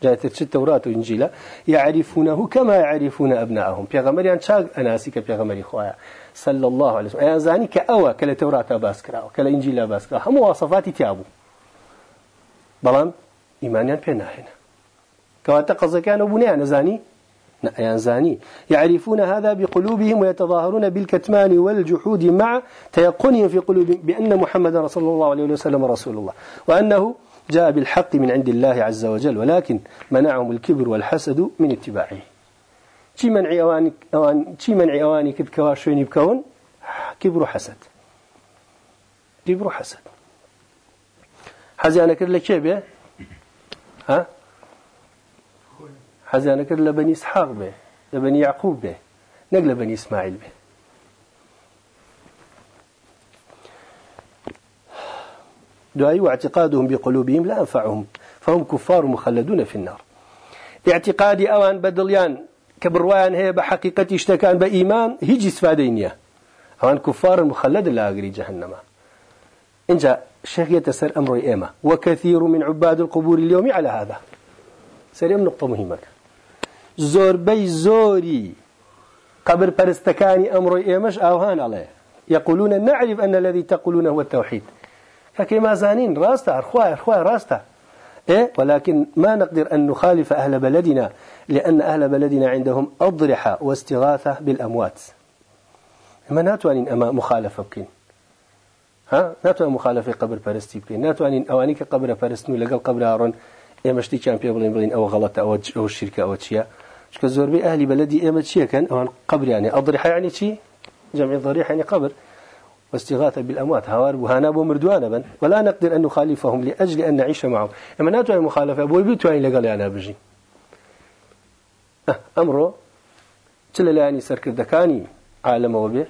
[SPEAKER 1] جاءت التوراة والإنجيل يعرفونه كما يعرفون أبنائهم بيغمر يعني شاق أناسك بيغمر خوايا صلى الله عليه وسلم. أيان كأوى كلا توراة باسكرا وكلا إنجيل باسكرا هم وصفات تيابو بلان إيمانيان بينا هنا كواتا قصد كانوا بنيان زاني أيان زاني يعرفون هذا بقلوبهم ويتظاهرون بالكتمان والجحود مع تيقنهم في قلوبهم بأن محمد رسول الله عليه وسلم رسول الله. وأنه جاء بالحق من عند الله عز وجل ولكن منعهم الكبر والحسد من اتباعه. شي منع أوان شي منع كد كواشوني بكون كبر حسد. كبر حسد. حزي أنا كده لك به ها أنا كده لبني إسحاق به لبني يعقوب به نقل بني إسماعيل به دعي واعتقادهم بقلوبهم لا أنفعهم. فهم كفار مخلدون في النار. اعتقادي أوان بدليان كبروان هي بحقيقة اشتكان بإيمان هيجي سفادينيا. أوان كفار مخلد لا أقري جهنم. إن جاء الشيخ يتسر أمر إيما. وكثير من عباد القبور اليوم على هذا. سريم نقطة مهمة. زور بي زوري. قبر برستكاني أمر إيماش أوهان عليه. يقولون نعرف أن الذي تقولونه هو التوحيد. فكما زانين راستا أخوة أخوة راستا. إيه؟ ولكن ما نقدر أن نخالف أهل بلدنا لأن أهل بلدنا عندهم أضرحة واستغاثة بالأموات. ما ناتوانين أما مخالفة بكين؟ ها؟ ناتوان مخالفة قبر بارستي بكين. ناتوانين أوانيك قبر بارستنو لقل قبر هارون إيه مشتي كان بي بلين أو غلط أو الشركة أو تشيا شكل زور بي أهل بلدي إيه ما تشيا كان؟ أوان قبر يعني أضرحة يعني شي جمع ضريحة يعني قبر. واستغاثة بالأموات. هوار بهانا بو مردوانا بن. ولا نقدر أن نخالفهم لأجل أن نعيش معهم. أما ناتوا مخالفة أبو يبيتوا أن لقال أنا بجي. أه تلا لاني سركر دكاني عالم وبه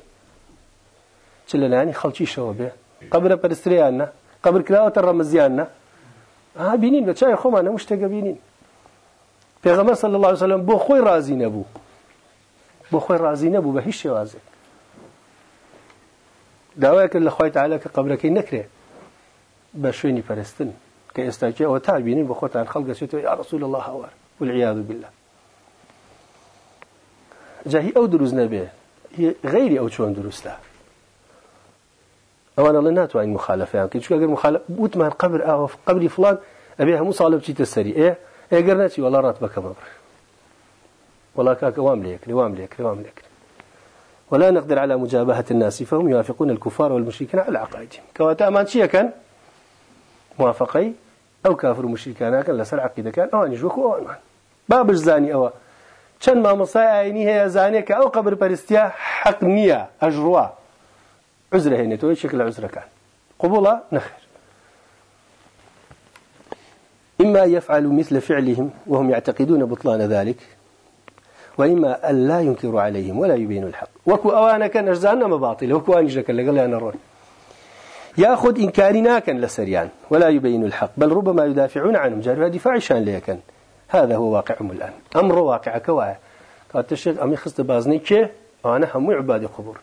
[SPEAKER 1] تلا لاني خلشي شو به قبر برستريانا قبر كلاوة الرمزيانا ها بينين بتشاي خو أنا مشتاق بينين. پیغمبر صلى الله عليه وسلم بو خوي رازي نبو. بو خوي رازي نبو بهش وازي داواك اللي خويت على كقبرك نكره بشويني فلسطين كاستاجي أو تابيني بخوت عن خلق شتو يا رسول الله هوار والعياذ بالله. جاهي أو دروز نبي هي غيري أو شلون دروس لا أو أنا لنات وين مخالفه يعني كنت غير مخالف وتما القبر أو في قبري فلان ابيها مو صالب شي تسري إيه إيه قرنتي والله راتبك مبر والله كاك وام ليك وام ليك وام ليك ولا نقدر على مجابهة الناس فهم يوافقون الكفار والمشركين على عقائدهم. كواتا أمان شيء كان؟ موافقي؟ أو كافر مشركان كان؟ لسر عقيدة كان؟ أو نجوك أو أمان. باب زاني أو كان ما مصاي عيني هي زانيك أو قبر حق نية أجروا عذره هنا توي شكل عذره كان قبولا نخير إما يفعل مثل فعلهم وهم يعتقدون بطلان ذلك وإما أن لا ينكروا عليهم ولا يبينوا الحق. وكو أوانا كان أجزانا ما باطل وكو أنجلك قال أنا رون يأخذ إنكارنا كان لسريان ولا يبين الحق بل ربما يدافعون عنهم. جاروا دفاع شان ليكن. هذا هو واقعهم الآن. أمر واقع. كواعي قالت الشيخ أمي خست بازني كي؟ وأنا هم عبادي قبور.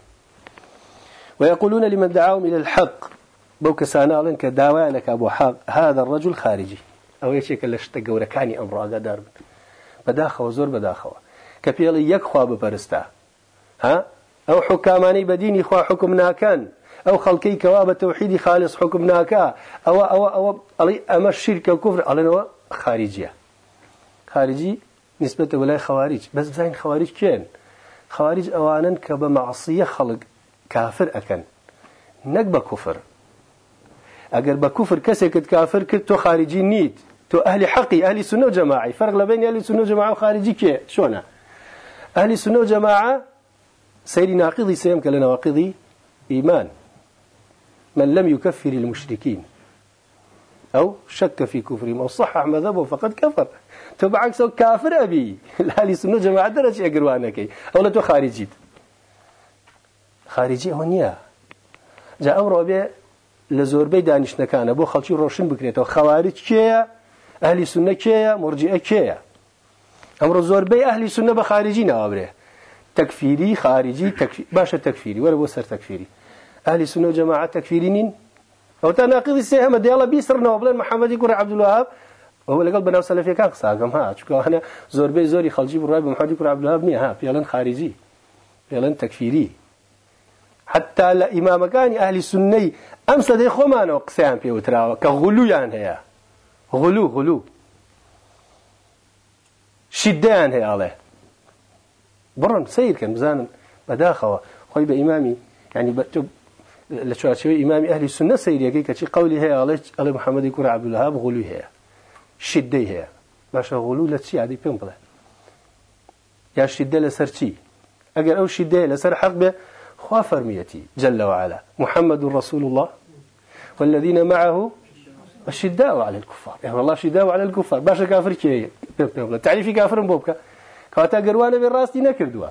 [SPEAKER 1] ويقولون لمن دعاهم إلى الحق. بوك سانالن كداوى لك أبو حق. هذا الرجل خارجي. أو يشيك اللي اشتقوا ركاني أمر أقدار بداخل وزور بداخل كبيلي يكخوا ببرستا. ها؟ ئەو حکامانی بەدینی خوا حکم ناکەن. ئەو خەڵکی کەوا بە تەوحیدی خالص حکم ناکا. ئەوە ئەوە ئەوە ئەڵی ئەمە شیرکە کوفر ئەڵێنەوە خارجیە. خارجی نسبەتە وەلای خەواریج بەس بزانین خەواریج کێن؟ خەواریج ئەوانن کە بە مەعسیە خەڵک کافر ئەکەن نەک بە کوفر ئەگەر بە کوفر کەسێکت کافر کرد تۆ خارجی نیت. تۆ ئەهلی حەقی ئەهلی سنە و جەماعی. فەرق لە بین ئەهلی سنە و جەماع و خارجی کێ؟ چۆنە ئەهلی سنە و جەماعە سيري ناقضي سيم كلا نواقضي إيمان. من لم يكفر المشركين أو شك في كفرهم أو صحح مذهبه فقد كفر. تو بعكس كافر أبي. الهالي سنة جماعة درجة أقروانك أو لا تو خارجيت خارجي هونيا جاء أمر أبي لزوربي دانشنكانە بۆ خەڵکی ڕۆشن بکرێتەوە خەوارج کێیە ئەهلی سنە کێیە مرجئە کێیە ئەمڕۆ زۆربەی ئەهلی سنە بە خارجی ناوابرێ تەکفیری خارجی باشە تەکفیری وەرە بۆ سەر تەکفیری ئەهلی سنە و جەماعەت تەکفیری نین ئەو تا ناقیدی سێ هەمە دیاڵە بیسڕنەوە بڵێن محەممەدی کوڕ عەبدولوهاب ئەوە لەگەڵ بەناو سەلەفیەکان قساگەم ها چکە هەنە زۆربەی زۆری خەڵکی بڕای بە محەممەدی کوڕ عەبدولوهاب نییە ها پێڵەن خارجی پێڵەن تەکفیری حتى لإمامكان أهل السنة أمس دي خمان وقسيان في وتراوة. كغلو يعني هي. غلو غلو. شدان هي عليه برن سير كان بزانا بداخوا. خوي بإمامي يعني بكتب لشواشوي إمامي أهل السنة سير يقول كشي قولي هي عليه على محمد يكون عبد الوهاب غلو هي شدة هي. باشا غلو لتشي عادي بيم بلا. يا شدة لسر أجر أو شدة لسر حق به خوا فرميتي جل وعلا. محمد رسول الله. والذين معه الشداء على الكفار. يعني والله شداء على الكفار. باشا كافر كي تعريفي كافر بوبك كواتا قروانا بالراس دي نكردوا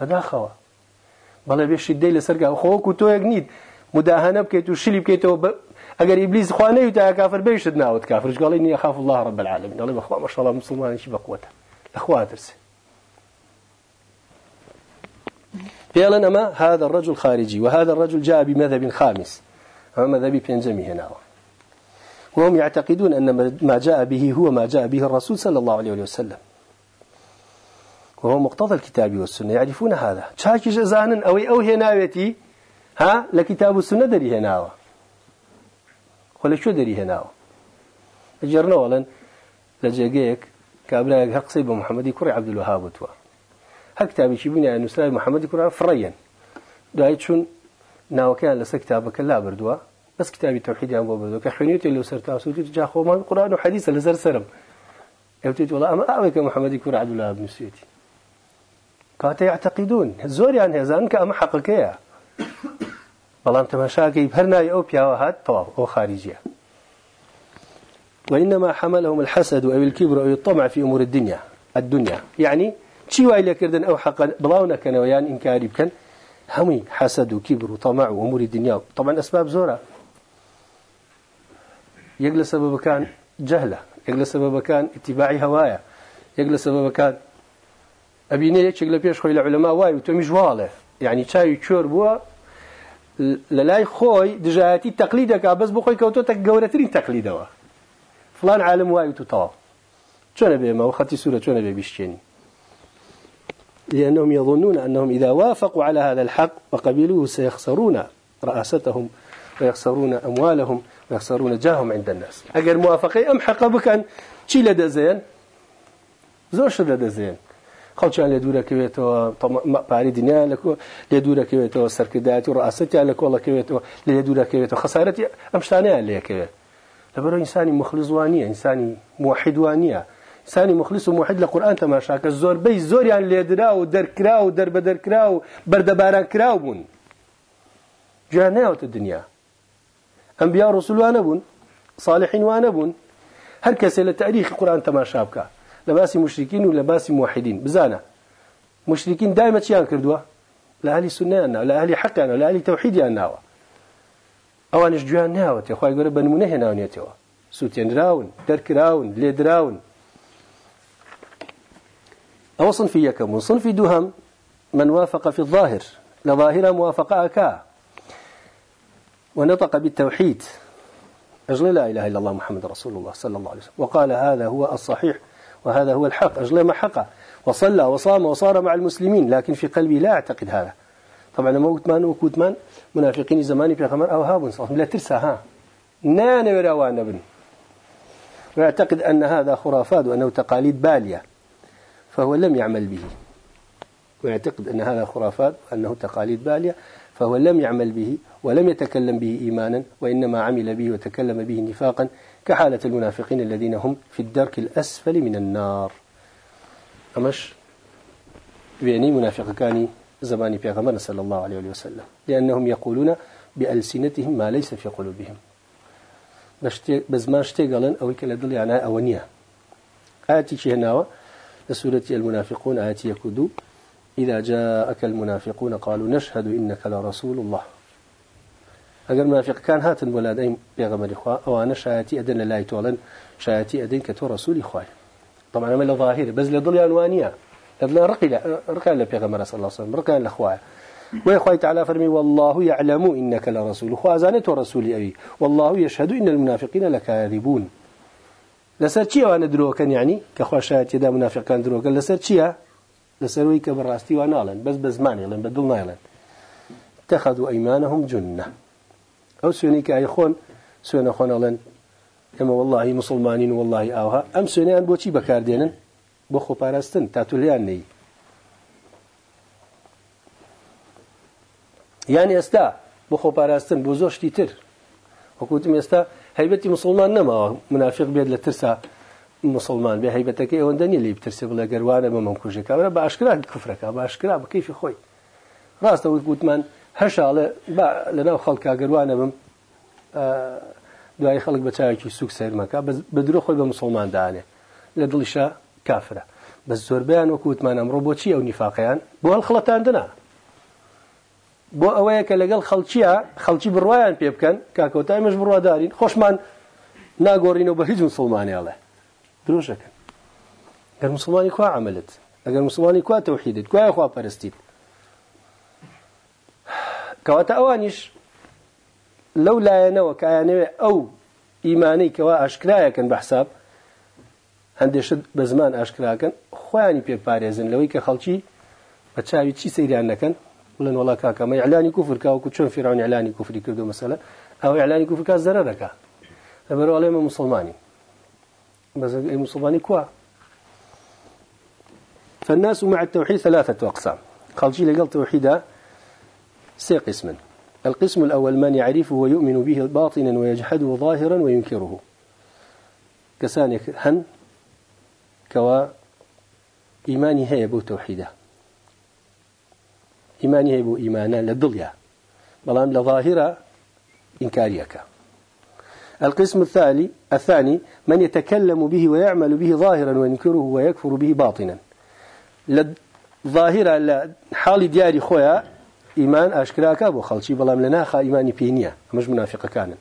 [SPEAKER 1] بدا خوا بەڵێ بێ شدەی لەسەرگا خۆکو تۆ یەک نیت مداهانە بکەیت و شلی بکەیتەوە ئەگەر ئیبلیس خوانەی تا کافر بێشت ناوت. کافرش گەڵی نییە خاف الله رب العالمین. دەڵێ بەخوا مەشەڵە مسلمانێکی بەقوتە لەخوا ترسێ فعلا أما هذا الرجل خارجي وهذا الرجل جاء بمذهب خامس. أما مذهب بينجمي هنا وهم يعتقدون أن ما جاء به هو ما جاء به الرسول صلى الله عليه وسلم. وهو مقتضى الكتاب والسنة يعرفون هذا. شاكي جزانا أو أو هناوتي ها؟ لكتاب السنة دري هناوة. ولا شو دري هناوة؟ أجرنا ولا لجيك كابلا هقصي بمحمد يكري عبد الوهاب وتوا. هكتابي بني أن نسلام محمد يكون فريا دعيت شون؟ ناوكان لس كتابك لا بردوا. بس كتابي توحيد عن بردوا كخنيتي اللي سرت أسوتي تجاه خو ما القرآن وحديث سر سرم يبتدي والله أما أبيك محمد يكون عبد الله بن كانت يعتقدون زوري عن هزان كأما حقيقية بلان تماشاكي بهرنا أو بياوهات طواف أو خارجية وإنما حملهم الحسد أو الكبر أو الطمع في أمور الدنيا الدنيا. يعني چی وای لێکردن ئەو حق بڵاو نەکەنەوە یان ئینکاری بکەن. هەمووی حەسەد و کیبر و تەماع و ئەموری دنیا طبعا ئەسباب زۆرە. یەک لە سەبەبەکان جەهلە یەک لە سەبەبەکان اتباعی هەوایە یەک لە سەبەبەکان ئەبینێ یەکێک لە پێش خۆی لە علەما وای و تۆمی ژواڵێ یعنی چاوی چۆر بووە لە لای خۆی دژایەتی تەقلیدەکە بەس بۆ خۆی کەوتۆتە فلان عالم وای و تو تەواو چۆنە و خەتی سوورە چۆنە بێ بیشتێنی لأنهم يظنون أنهم إذا وافقوا على هذا الحق وقبلوه سيخسرون رئاستهم ويخسرون أموالهم ويخسرون جاههم عند الناس أجر موافقي أم حق بكن شي لدى زين زوش لدى زين خەڵکیان لێ دوورەکەوێتەوە پاری دنیا لێ دوورەکەوێتەوە سەرکردایەتی و ڕاستیان لە کۆڵەکەوێتەوە لێ دوورەکەوێتەوە خسارەتی ئەم شتانیان لێکەوێت لەبەرەوە ئینسانی مخلزوانیە ئینسانی موحیدوانیە سانی مخلص و موحد لە قورآن تەماشاکە زۆربەی زۆریان لێدرا و دەرکرا و دەربەدەرکرا و بەردەباران کراو بوون جیان ناوتە دنیا ئەمبیا ڕسوولوانە بوون صالحین وانە بوون هەر کەسێ لە تاریخی قورآن تەماشا بکە لە باسی مشرکین و لە باسی موحدین بزانە مشرکین دایمە چیان کردووە لە ئەهلی سنیان ناوە لە ئەهلی حەقیان لە ئەهلی تەوحیدیان ناوە ئەوانش گویان ناوەتێ خی گەورە بە نمونە هێناونێتەوە سووتێنراون دەرکراون لێدراون أو صنفي يكم صنفي دهم من وافق في الظاهر. لظاهرة موافقة أكا. ونطق بالتوحيد. أجل لا إله إلا الله محمد رسول الله صلى الله عليه وسلم. وقال هذا هو الصحيح. وهذا هو الحق أجل ما حق وصلى وصام وصار مع المسلمين لكن في قلبي لا أعتقد هذا. طبعا موت مان وكوت مان منافقين زماني في خمر أو هاب صلى لا ترسى ها. نانا وراوانا بن ويعتقد أن هذا خرافات وأنه تقاليد بالية فهو لم يعمل به. ويعتقد أن هذا خرافات وأنه تقاليد بالية فهو لم يعمل به ولم يتكلم به إيمانا وإنما عمل به وتكلم به نفاقا. كحالة المنافقين الذين هم في الدرك الأسفل من النار. أمش؟ يعني منافق كان زمان بيغمر صلى الله عليه وسلم. لأنهم يقولون بألسنتهم ما ليس في قلوبهم. بزمان شتي قالن أو كلا دل يعني أونية آتي شهناوة لسورة المنافقون آتي يكدو إذا جاءك المنافقون قالوا نشهد إنك لرسول الله. منافق كان هاتن ولادين بيغمر إخوة أو أنا شايتي أدن لا يتولن شايتي أدن كتو رسول إخوة طبعا أنا ظاهر بس لضل أنوانية لضل رقي رقي لبيغمر صلى الله عليه وسلم رقي لأخوة ويخوي تعالى فرمي والله يعلم إنك لرسول. خوازانت ورسول أبي والله يشهد إن المنافقين لكاذبون. لسر چی وأنا دروكن يعني كخوا شاهد يدا منافق كان دروكن لسر چیه لسر ويك براستي ونالن بس بزمان يلن بدل نايلن اتخذوا أيمانهم جنة. أو سوني كأيخون سونا خون ألن إما والله مسلمانين والله أوها أم سوني أن بوشي بكاردينن بخو باراستن تاتوليان ني یان ئێستا بۆ خۆپاراستن بۆ زۆر شتی تر. وەکوتم ئێستا هەیبەتی مسلمان نەماوە. منافق بێت لە ترسا مسلمان بێ. هەیبەتەکەی ئەوەندە نیە لی بترسێ بڵێ گەروانە بە مەمکوژەکە. بە باشکرا کوفرەکە باشکرا بە کەیفی خۆی. ڕاستە وت گوتمان هەشاڵە لەناو خەڵکا گەروانە بم دوای خەڵک بە چاوێکی سوک سەرمەکە بە درۆ خۆی بە مسلمان دانێ. لە دڵیشە کافرە. بە زۆربیان وەکووتمان ئەمڕۆ بۆچی ئەو نیفاقیان؟ بۆ هەڵخڵەتاندنا بۆ ئەوەیە کە لەگەڵ خەڵکیە خەڵکی بڕواان پێ بکەن کاکەوتای مەش بڕوادارین خۆشمان ناگۆڕینەوە بە هیچ مسلمانیاڵێ درۆژەکەن گەر مسلمانی کوا عملت ئەگەر مسلمانی کوا تەوحیدت کوای خوا پەرستیت کەواتە ئەوانیش لەو لایەنەوە کایانەوێ ئەو ئیمانەی کەوا ئاشکرایەکەن بە حساب هەندێشت بە زمان ئاشکراکەن خۆیانی پێپارێزن لەوەی کە خەڵکی بە چاوی چی سەیران نەکەن بڵێن وڵا کاکە مە ئەلانی کوفر کاوەکو چۆن فیرعون ئەلانی کوفری کردو مەسەلە ئەو ئەلانی کوفر کا زەرە دەکا. لەبەرەوە ئەڵێمە مسلمانی. بس مسلماني كوا فالناس مع التوحيد ثلاثة أقسام. خلجي لقل توحيدا سي قسما. القسم الأول من يعرفه ويؤمن به باطنا ويجحده ظاهرا وينكره. كسانك هن كوا إيماني هي بو توحيده. إيماني هيبو إيمانا للضليا بلان لظاهرة إنكاريك. القسم الثاني الثاني من يتكلم به ويعمل به ظاهرا وينكره ويكفر به باطنا. ظاهرة حال دياري خويا إيمان أشكراك أبو خلشي بلام لنا خا إيماني بينيا مش منافق كان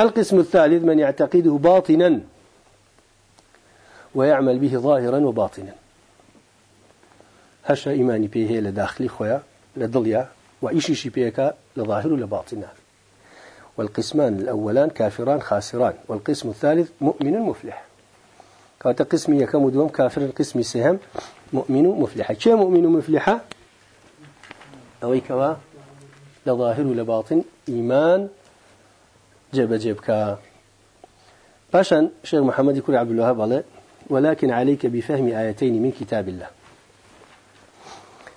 [SPEAKER 1] القسم الثالث من يعتقده باطنا. ويعمل به ظاهرا وباطنا. هشا إيماني بيه لداخلي خويا لدليا وإيشي بيك لظاهر لباطنه والقسمان الأولان كافران خاسران. والقسم الثالث مؤمن مفلح. كانت قسم يكم دوم كافر القسم سهم مؤمن مفلح. شيء مؤمن مفلحة أو كوا لظاهر لباطن إيمان جب جبك باشا شيخ محمد يقول عبد الوهاب ولكن عليك بفهم آيتين من كتاب الله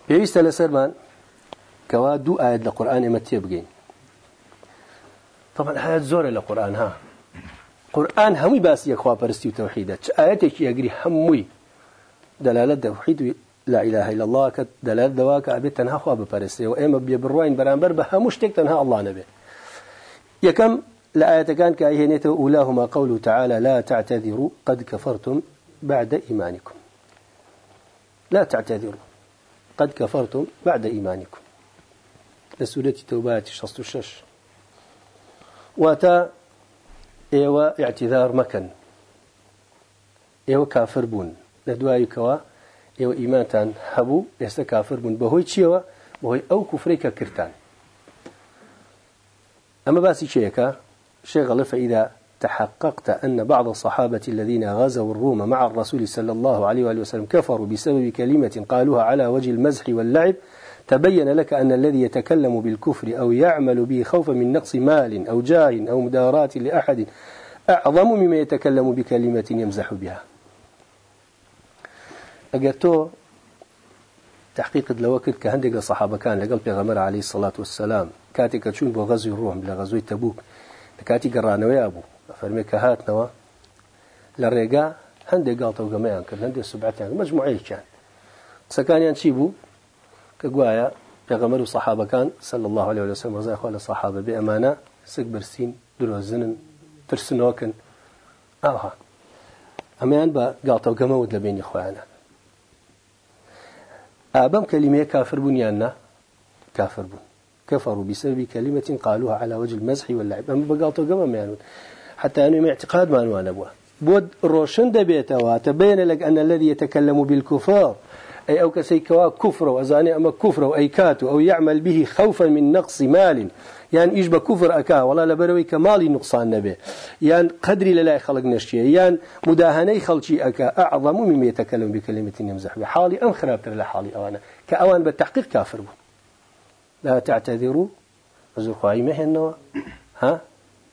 [SPEAKER 1] بيست لسرمان كوا دو آيات لقرآن إما تيبقين طبعا آيات زورة لقرآن ها. قرآن همي باسي يخوا برستي وتوحيدة آياتك يقري همي دلالة توحيد لا إله إلا الله كدلالة دواك أبيت تنها خوا ببرستي وإما بيبروين برانبر بهمش تك تنها الله نبي. يكم لآية كان كأيهنيته أولاهما قوله تعالى لا تعتذروا قد كفرتم بعد إيمانكم. لا تعتذروا قد كفرتم بعد إيمانكم. لسورة توبات شصت الشش واتا إيوا اعتذار مكن. إيوا كافر بون. لدواي ايوا إيمانتان هبو يستا كافر بون بهوي تشيوا بهوي أو كفريك كرتان أما باسي شيكا شغل فإذا تحققت أن بعض الصحابة الذين غزوا الروم مع الرسول صلى الله عليه وآله وسلم كفروا بسبب كلمة قالوها على وجه المزح واللعب تبين لك أن الذي يتكلم بالكفر أو يعمل به خوفا من نقص مال أو جاه أو مداراة لأحد أعظم مما يتكلم بكلمة يمزح بها. أقرتو تحقيق لوكت كهندق الصحابة كان لقل بيغمر عليه الصلاة والسلام. كاتي كتشون بو غزو الروم لغزو تبوك. كاتي قرانو يا أبو. فرمي كهات نوا. للرقاء هندق قالتو قميان كان هندق سبعتان مجموعي كان. سكان ينشيبو کە گوایە پێغەمەر و سەحابەکان صلى الله عليه وسلم. ڕزای خوا لە سەحابە بێ ئەمانە سک برسین درۆزنن ترسنۆکن ئاها ئەمەیان بە گاڵتەوگەمەوت لە بینی خۆیانە ئابەم کەلیمەیە کافر بوونیان نا. كافر بون. كفروا بسبب كلمة قالوها على وجه المزح واللعب. أما بقالتو قمم يعني حتى أنه اعتقاد ما أنوان أبوه بود روشن دبيته تبين لك أن الذي يتكلم بالكفار أي أو كسيكوا كفر وأزاني أما كفر وأيكات أو يعمل به خوفا من نقص مال. يعني إيش بكفر أكا؟ ولا لبروي كمالي نقصان نبي. يعني قدري لا خلق نشتي. يعني مداهني خلشي أكا أعظم مما يتكلم بكلمة يمزح بحالي أم خرابتر لحالي أوانا. كأوان بالتحقيق كافر بو. لا تعتذروا. خواهي مهنوا ها؟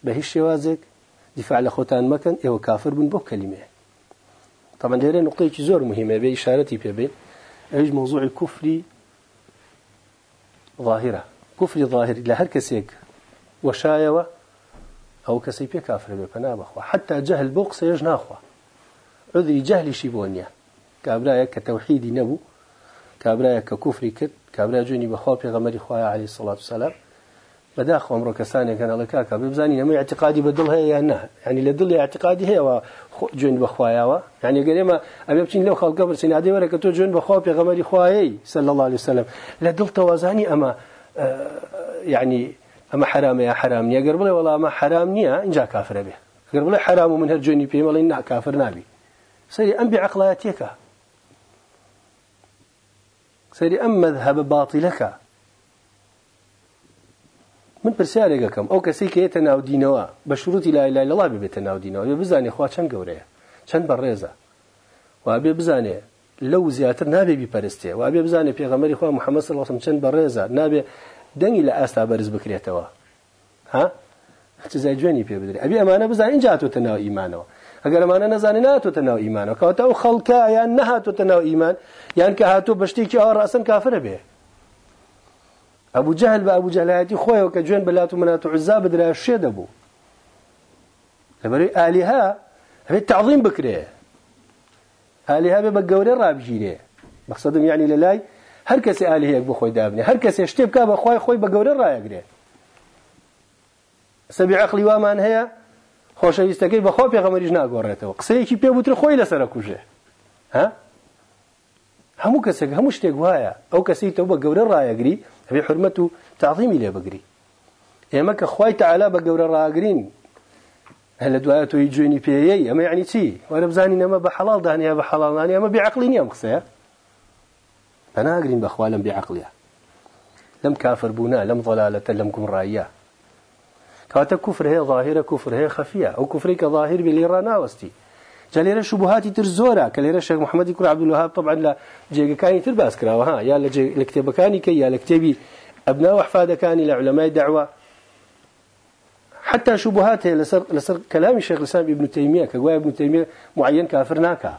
[SPEAKER 1] بهش شوازك دفاع لخوتان مكان إيوه كافر بن بو كلمة. طبعا ليرة نقطة زور مهمة. بإشارتي بيبين. إيش موضوع الكفر ظاهرة؟ كفر ظاهر لهر كسيك وشايوة أو كسيبيا كافر حتى جهل بوق يجنا أخوة. عذري جهل شيبونيا. كابرايا كتوحيدي نبو كابرايا ككفري كت كابرايا جوني بخوا بيغمري خوايا عليه الصلاة والسلام. بداخل عمره كساني كان الله كاكا ببزاني ما اعتقادي بدل هي يعني يعني لدل اعتقادي هي جون بخوايا يعني قال ما ابي بتشين لو خلق قبر سنادي ولا كتو جون بخوا بيغمري خواي صلى الله عليه وسلم لدل توازاني اما يعني اما حرام يا حرام يا قرب والله ما حرام نيا ان جاء كافر به قرب لي حرام من هرجوني بي إن كافر نبي سيري ام بعقلاتك سيري ام مذهب باطلك من پرسیارێکەکەم ئەو کەسی کە هێتە ناودینەوە بە شروعی لای لای لەڵا ببێتە ناودینەوە. بێ بزانێ خوا چەند گەورەیە؟ چەند بەڕێزە؟ وا بێ بزانێ لەو زیاتر نابێ بیپەرستێ. وا بێ بزانێ پێغەمەری خوا محەممەد و چەند بەڕێزە؟ نابێ دەنگی لە ئاستا بەرز بکرێتەوە. ها؟ چیزای جوێنی پێ بدرێ. ئەبێ ئەمانە بزانین اینجا هاتوتە ناو ئیمانەوە. ئەگەر ئەمانە نەزانێ ناتوتە ناو ئیمانەوە. کەواتە ئەو خەڵکە یان نەهاتوتە ناو ئیمان یان کە هاتوو بە شتێکی ئەوە ڕاستن کافرە بێ. ابو جهل بابو جهلاتي خويا وكجوين بلات ومنات عزا بدرا الشيد ابو لبري الهه هي تعظيم بكري الهه ببقوري رابجيري مقصدهم يعني للاي هر کس الهه بخوي دابني هر کس اشتي بك بخوي خوي بقوري رايقري سبع عقلي وامان هي خۆشەویستەکەی بەخۆ پێغەمەریش ناگۆڕێتەوە قسەیەکی پێ وتر خۆی لەسەر کوژێ ها هەموو کەسێک هەموو شتێک وایە. ئەو کەسی تەو بە گەورە ڕایەگری هەبێ حرمەت و تعظیمی لێ بگری. ئێمە کە خی تعالا بە گەورە ڕاگرین لە دوایە تۆی جوێنی پێیەی. ئەمە یعنی چی؟ وەرە بزانین ئەمە بە حەڵال دانیا بە حەڵالانی ئەمە بێعقلی نییە قسەیە. بەناگرین بەخوا لەم بێعقلیە. لەم کافر بوونا لەم ضلالەتە لەم گومڕاییە کاتە کوفر هەیە ظاهرە کوفر هەیە خەفیە. ئەو کوفری کە ظاهر بێ لێ ڕناوەستی جليرة شبهاتي ترزورا كليرة الشيخ محمد يكون عبد الوهاب طبعا لا جيجا كاني ترباس كراوة ها يا لكتب كاني كي يا لكتبي أبناء وأحفاد كاني لعلماء دعوة حتى شبهات لسر, لسر كلام الشيخ الإسلام ابن تيمية كقوى ابن تيمية معين كافرناكا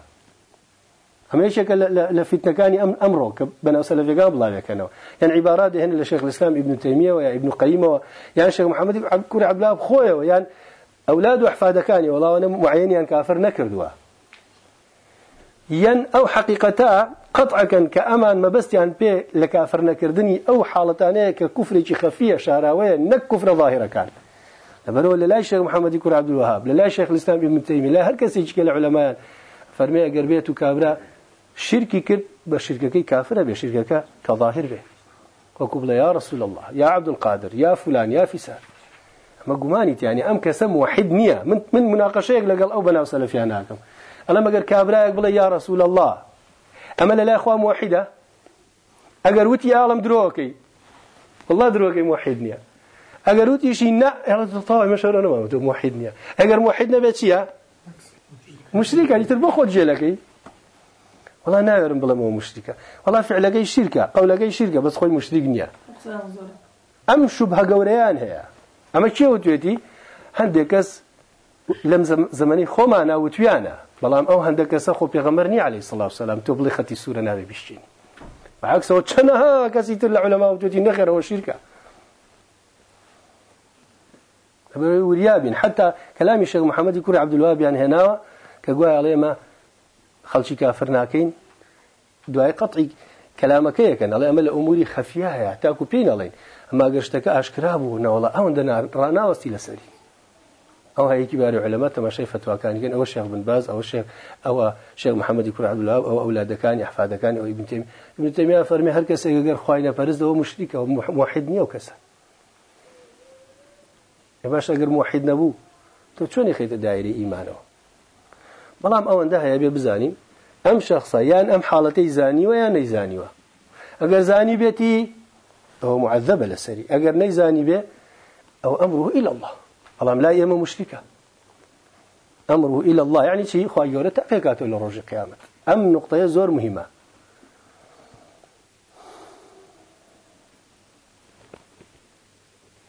[SPEAKER 1] هم إيش لفتنة كان امره بنا سلف قام الله كانوا يعني عبارات هنا لشيخ الاسلام ابن تيميه ويا ابن قيم يعني الشيخ محمد عبد عبد الله خويا يعني أولاد وأحفاد كاني والله أنا معين يعني كافر نكردوا. ين أو حقيقتا قطعا كأمان ما بس يعني بي لكافر نكردني أو حالتانية ككفر خفية شاراوية نك كفر ظاهرة كان. لبرو لا الشيخ محمد يكون عبد الوهاب لا الشيخ الإسلام ابن تيمية لا هل كسي يشكي العلماء فرمي أقربيت كابرا شركي كرد بشركك كافر بشركك كظاهر به وقبل يا رسول الله يا عبد القادر يا فلان يا فسان. ما قمانيت يعني أم كسم واحد نية من من مناقشة لقال أو بنا سلفياناكم أنا ما قال كابراء يقبل يا رسول الله أما لا أخوة موحدة؟ أقر وتي عالم دروكي. والله دروكي موحد نية أقر وتي شيء نا يلا تطاوع مشهور أنا ما موحد نية أقر موحدنا بيتشيا مشركة يعني تربو خود جلكي والله نايرم بلا مو مشركة. والله فعل جاي شركة قول جاي شركة بس خوي مشرك نية أم شبه هي ئەمە کێ وتوێتی هەندێک کەس لەم زمانی خۆمانە وتویانە بەڵام ئەو هەندێک کەسە خۆ پێغەمەر نی عەلەیهی سڵاو سەلام تۆ بڵێ خەتی سوورە ناوێ بیشتینی. بەعکسەوە چەنەها کەسی تر لە عولەما وتوێتی نەخێرەوە شیرکە. وريابين حتى كلام الشيخ محمد كوري عبد الوهاب يعني هنا كقوا عليه ما خلشي كافر ناكين دعاء قطعي کەلامەکە یەکەن ئەڵێ ئەمە لە ئوموری خەفیایە تاکو پێین ئەڵێن ئەما گەشتەکە ئاشکرا بوو نەوەڵە ئەوەندە ڕناوەستی لەسەری ئەو هەیەکی باری علەمە تەماشای فتوواکانیگەن ئەوە شێخ بن باز ئەوە شێخ ئەوە شێخ محەممەدی کوڕ عبدولا ئەو ئەولادەکانی حفادەکانی ئەوەی بنتێمی بنتەمیا فەرمی هەر کەسێک گەر خوای نەپەرستەوە مشتیکەوە موحید نییە و کەسە باش ئەگەر موحید نەبوو تۆ چۆنی خیتە دایری ئیمانەوە بەڵام ئەوەندە هەیە بێ بزانین ئەم شخصە یان ئەم حاڵەتەی زانیوە یان نەیزانیوە ئەگەر زانی بێتی ئەوە معذبە لەسەری ئەگەر نەیزانی بێ ئەو ئەمره إلى الله. بەڵام لا ئێمە مشتیکە ئەمره إلى الله. يعني چی خوا گەورە تەفێکاتەوە لە ڕۆژی قیامەت ئەم نقطەیە زۆر مهمە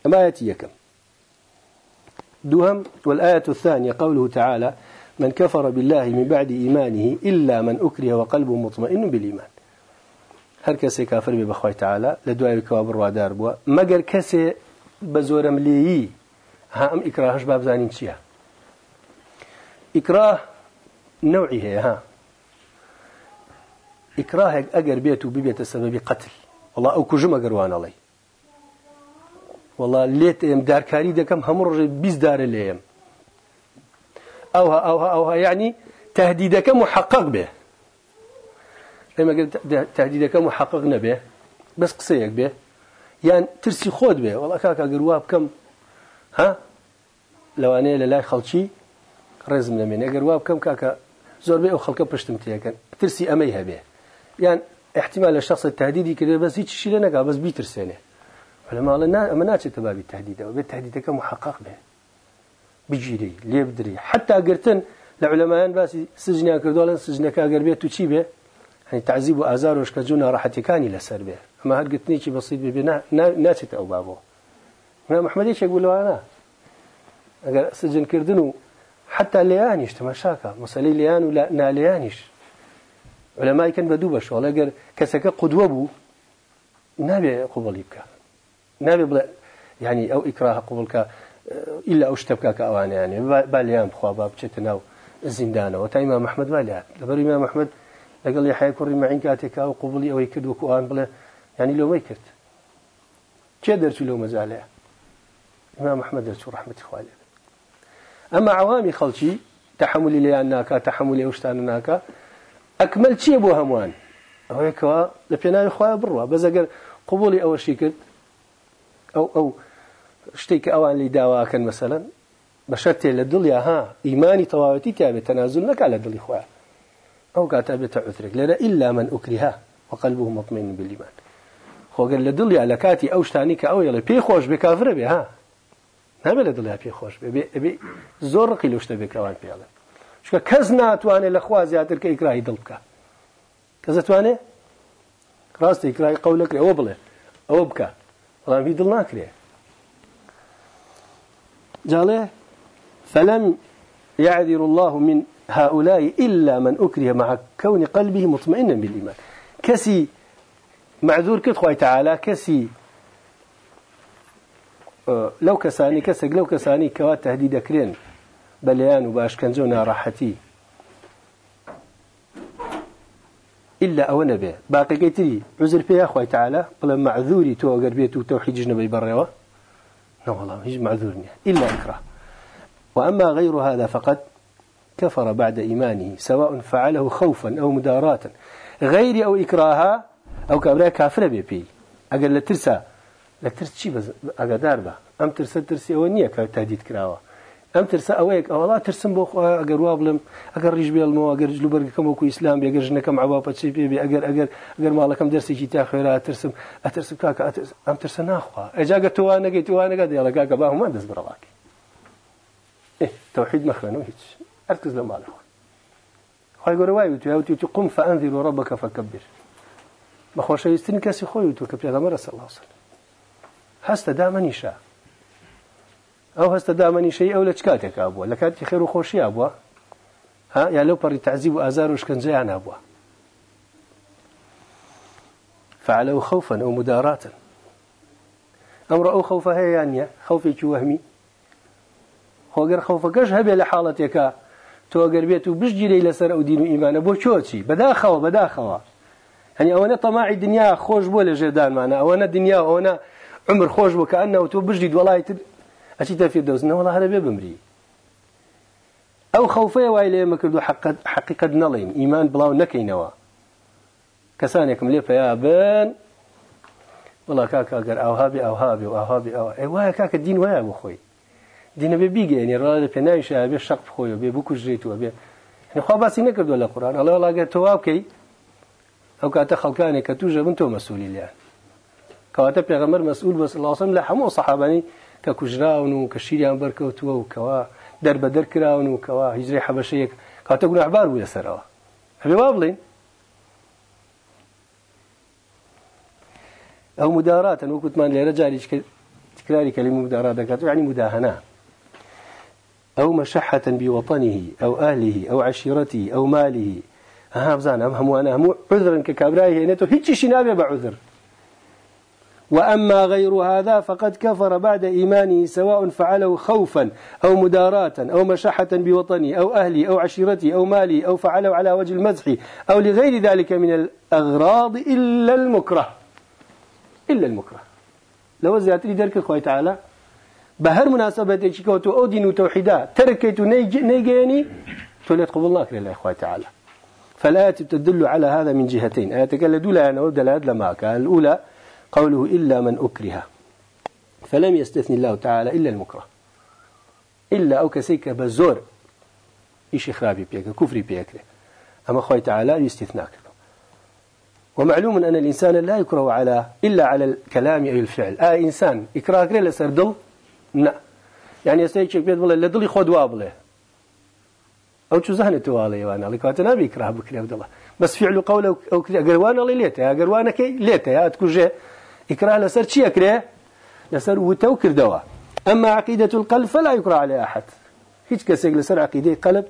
[SPEAKER 1] أما آية يكم دوهم. والآية الثانية قوله تعالى من كفر بالله من بعد إيمانه إلا من أكره وقلبه مطمئن بالإيمان. هر کسی کافر به بخوای تعالی لدوای کواب روادار بوا مگر کسی بزورم لیی ها ام اکراهش باب زانین چیه اکراه نوعی هي ها. اكراه اگر بيت وبيت سبب قتل. والله أو كجم اگر وان الله والله ليت ام داركاري دكم همر بيز دار ليم اوها اوها اوها يعني تهديدك محقق ئەمەگە تعدیدەکە محقق نەبێ بەس قسەیەک بێ. یان ترسی خۆت بێ وڵا کاکە گەروا بکەم ها؟ لەوانەیە لە لای خەڵکی ڕێزم لەمێنێ گەروا بکەم کاکە زۆربەی ئەو خەڵکە پشتم تێەکەن ترسی ئەمەی هەبێ. یان احتیمال لە شخص تهدیدی کردێ بەس هیچ شی لە نەگا بەس بیترسێنێ. ولەماڵە ئەمە ناچێتە بابی تهدیدەوە. بێت تهدیدەکە محقق بێ. بگیری لێ بدری. حتا گرتن لە علەمایان باسی سجنیان کردوڵەن سجنەکە گەر بێت تو چی بێ؟ تعذيب وآزار وشكجونا راحتي كاني لسر به أما هل قلت نيكي بسيط ببي ناتت أو بابه إمام أحمد إيش يقول أنا. أقل سجن كردنو. حتى ليانيش تماشاكا مسألة ليان ولا ناليانيش علماء كان بدو بشو. أقل كسك قدوة بو. نابي قبل يبكى. نابي بلا يعني أو إكراه قبلك إلا أشتبكك أواني يعني. باليام خوابا بشتناو الزندانة وتا إمام أحمد باليام لبر إمام أحمد لەگەڵ یحای کوڕی مەعین کاتێکا و قوبڵی ئەوەی کرد وەکو ئەوان بڵێ ینی لۆمەی کرد. کێ دەرچوو لەو مەزالەیە ئمام مححمد دەرچوو ڕحمەتی خوالێ. ئەمە عوامی خەڵکی تحملی لیان ناکە تحملی ئەو شتانە ناکە ئەکمل چییە بۆ هەمووان؟ ئەوەیەکەوە لە پێناوی خخوایە بڕوە. بەزەگەر قوبڵی ئەوەشی کرد ئەو ئەو شتێک ئەوان لی داواکەن مەسەەن بە شەرتێ لە دڵیا ها ئیمانی تەواوەتی تیاێت تەنازول نەکا لە دڵی خۆیان أو كاتبة عذرك لنا إلا من أكره وقلبه مطمئن بالإيمان. خو قال لدل على كاتي أو شتانيك أو يلا بي خوش بكافر به ها؟ نبي لدل بي خوش بي. بي زور قيل وشت بكوان بي الله شو كزنا تواني الأخوة زيادة كإكراهي دلك كذا تواني راست إكراهي قولك أو بله أو بك والله في دل ناكريه جاله فلم يعذر الله من هؤلاء إلا من أكره مع كون قلبه مطمئنا بالإيمان. كسي معذور كت خوي تعالى كسي آه، لو كساني كسق لو كساني كوات تهديد كرين. بليان وباش كنزونا راحتي. إلا أو نبي باقي كيتري عذر فيها خوي تعالى. بلا معذوري تو أقر بيتو توحيد جنبي بريوه لا والله هيج معذورني. إلا إكراه. وأما غير هذا فقد كفر بعد إيمانه سواء فعله خوفا أو مداراة غير أو إكراها أو كابرا كافر بيبي. أقل لترسى لترس شي بس أقدار به أم ترسى ترسي أو كتهديد كراوة. أم ترسى أويك أو الله ترسم بو أجر وابلم أجر ريج بالمو أجر جلو برج كم وكو إسلام بيجر جنة كم عبابة شيء بي أجر أجر أجر ما لكم درس شيء تأخير ترسم أترسم كاكا أم ترسى ناخوا. إجا قلت وأنا قلت وأنا قد يلا كاكا باهم ما دز برواك إيه توحيد مخلنا وهيش أركز لما له خواهي قول رواي وتو يوتي قم فأنذر ربك فكبر. ما خوش يستني كاسي خوي وتو هذا مرة صلى الله عليه وسلم. هست دائما يشاء. أو هست دائما شيء أو لشكاتك أبوه. لكاتي خير وخوشي أبوه. ها يعني لو بري تعذيب وآزار وشكنجي عن أبوه. فعلوا خوفا أو مداراة. أمر أو خوفا هي يعني خوفي وهمي. هو غير خوفكش هبه لحالتك. تو اگر بيتو بشجري لسر أو دين ايمان بو چوچي بداخوا بداخوا يعني أونا طماع الدنيا خوش بولا جردان معنا أونا دنيا أونا عمر خوش بو كأنه تو بجديد والله تر. أشي تفي دوز والله هذا بيبمري أو خوفية وايلي ما كردو حقيقة نلين إيمان بلاو نكينوا كسانكم لي فيا بن. والله كاكا قر أوهابي أوهابي وأوهابي أو أي واه كاكا الدين ويا أبو خوي دين بيجي يعني راد بنايش أبي شق خوي أبي بوكو جريتو أبي يعني خو بس نكرد ولا القرآن الله والله قال توابكي أو كاتا خلقاني كتوجه من تو مسؤولي الله كواتا بيغمر مسؤول بس الله صلى الله عليه وسلم ككجراون وكشيريان بركوتوا وكوا در بدر كراون وكوا هجري حبشيك كواتا قلنا عبار ويا سروا هبي بابلين أو مداراة وكنت مان لرجالي تكراري كلمة مداراة يعني مداهنة. أو مشحة بوطنه أو أهله أو عشيرته أو ماله. ها بزان هم هم وأنا هم عذرا ككابراي هنا هيك شنابه بعذر وأما غير هذا فقد كفر بعد إيمانه سواء فعله خوفا أو مداراة أو مشحة بوطنه أو أهله أو عشيرته أو ماله أو فعله على وجه المزح أو لغير ذلك من الأغراض إلا المكره. إلا المكره. لو زيادة درك خوي تعالى بهر مناسبة كوتو أو دين وتوحيدا تركت نيجيني تولي قبل الله لله خوي تعالى. فالآية تدل على هذا من جهتين. آية قال دولا أنا ودلات لما كان الأولى قوله إلا من أكره. فلم يستثني الله تعالى إلا المكره. إلا أو كسيك بزور إيش خرابي بيك كفري بيك. أما خوي تعالى يستثناك. ومعلوم أن الإنسان لا يكره على إلا على الكلام أو الفعل. آه إنسان إكراه كري دل لا يعني يستيقظ بيت والله لدل خود وابله أو شو زهنة توالي وأنا لك واتنا بيكره بكري عبد الله بس فعل قول أو كذا قروانا اللي ليته قروانا كي ليته يا تكوجه إكراه لسر شيء أكره لسر وتوكر دواء أما عقيدة القلب فلا يكره على أحد هيك كسيق لسر عقيدة قلب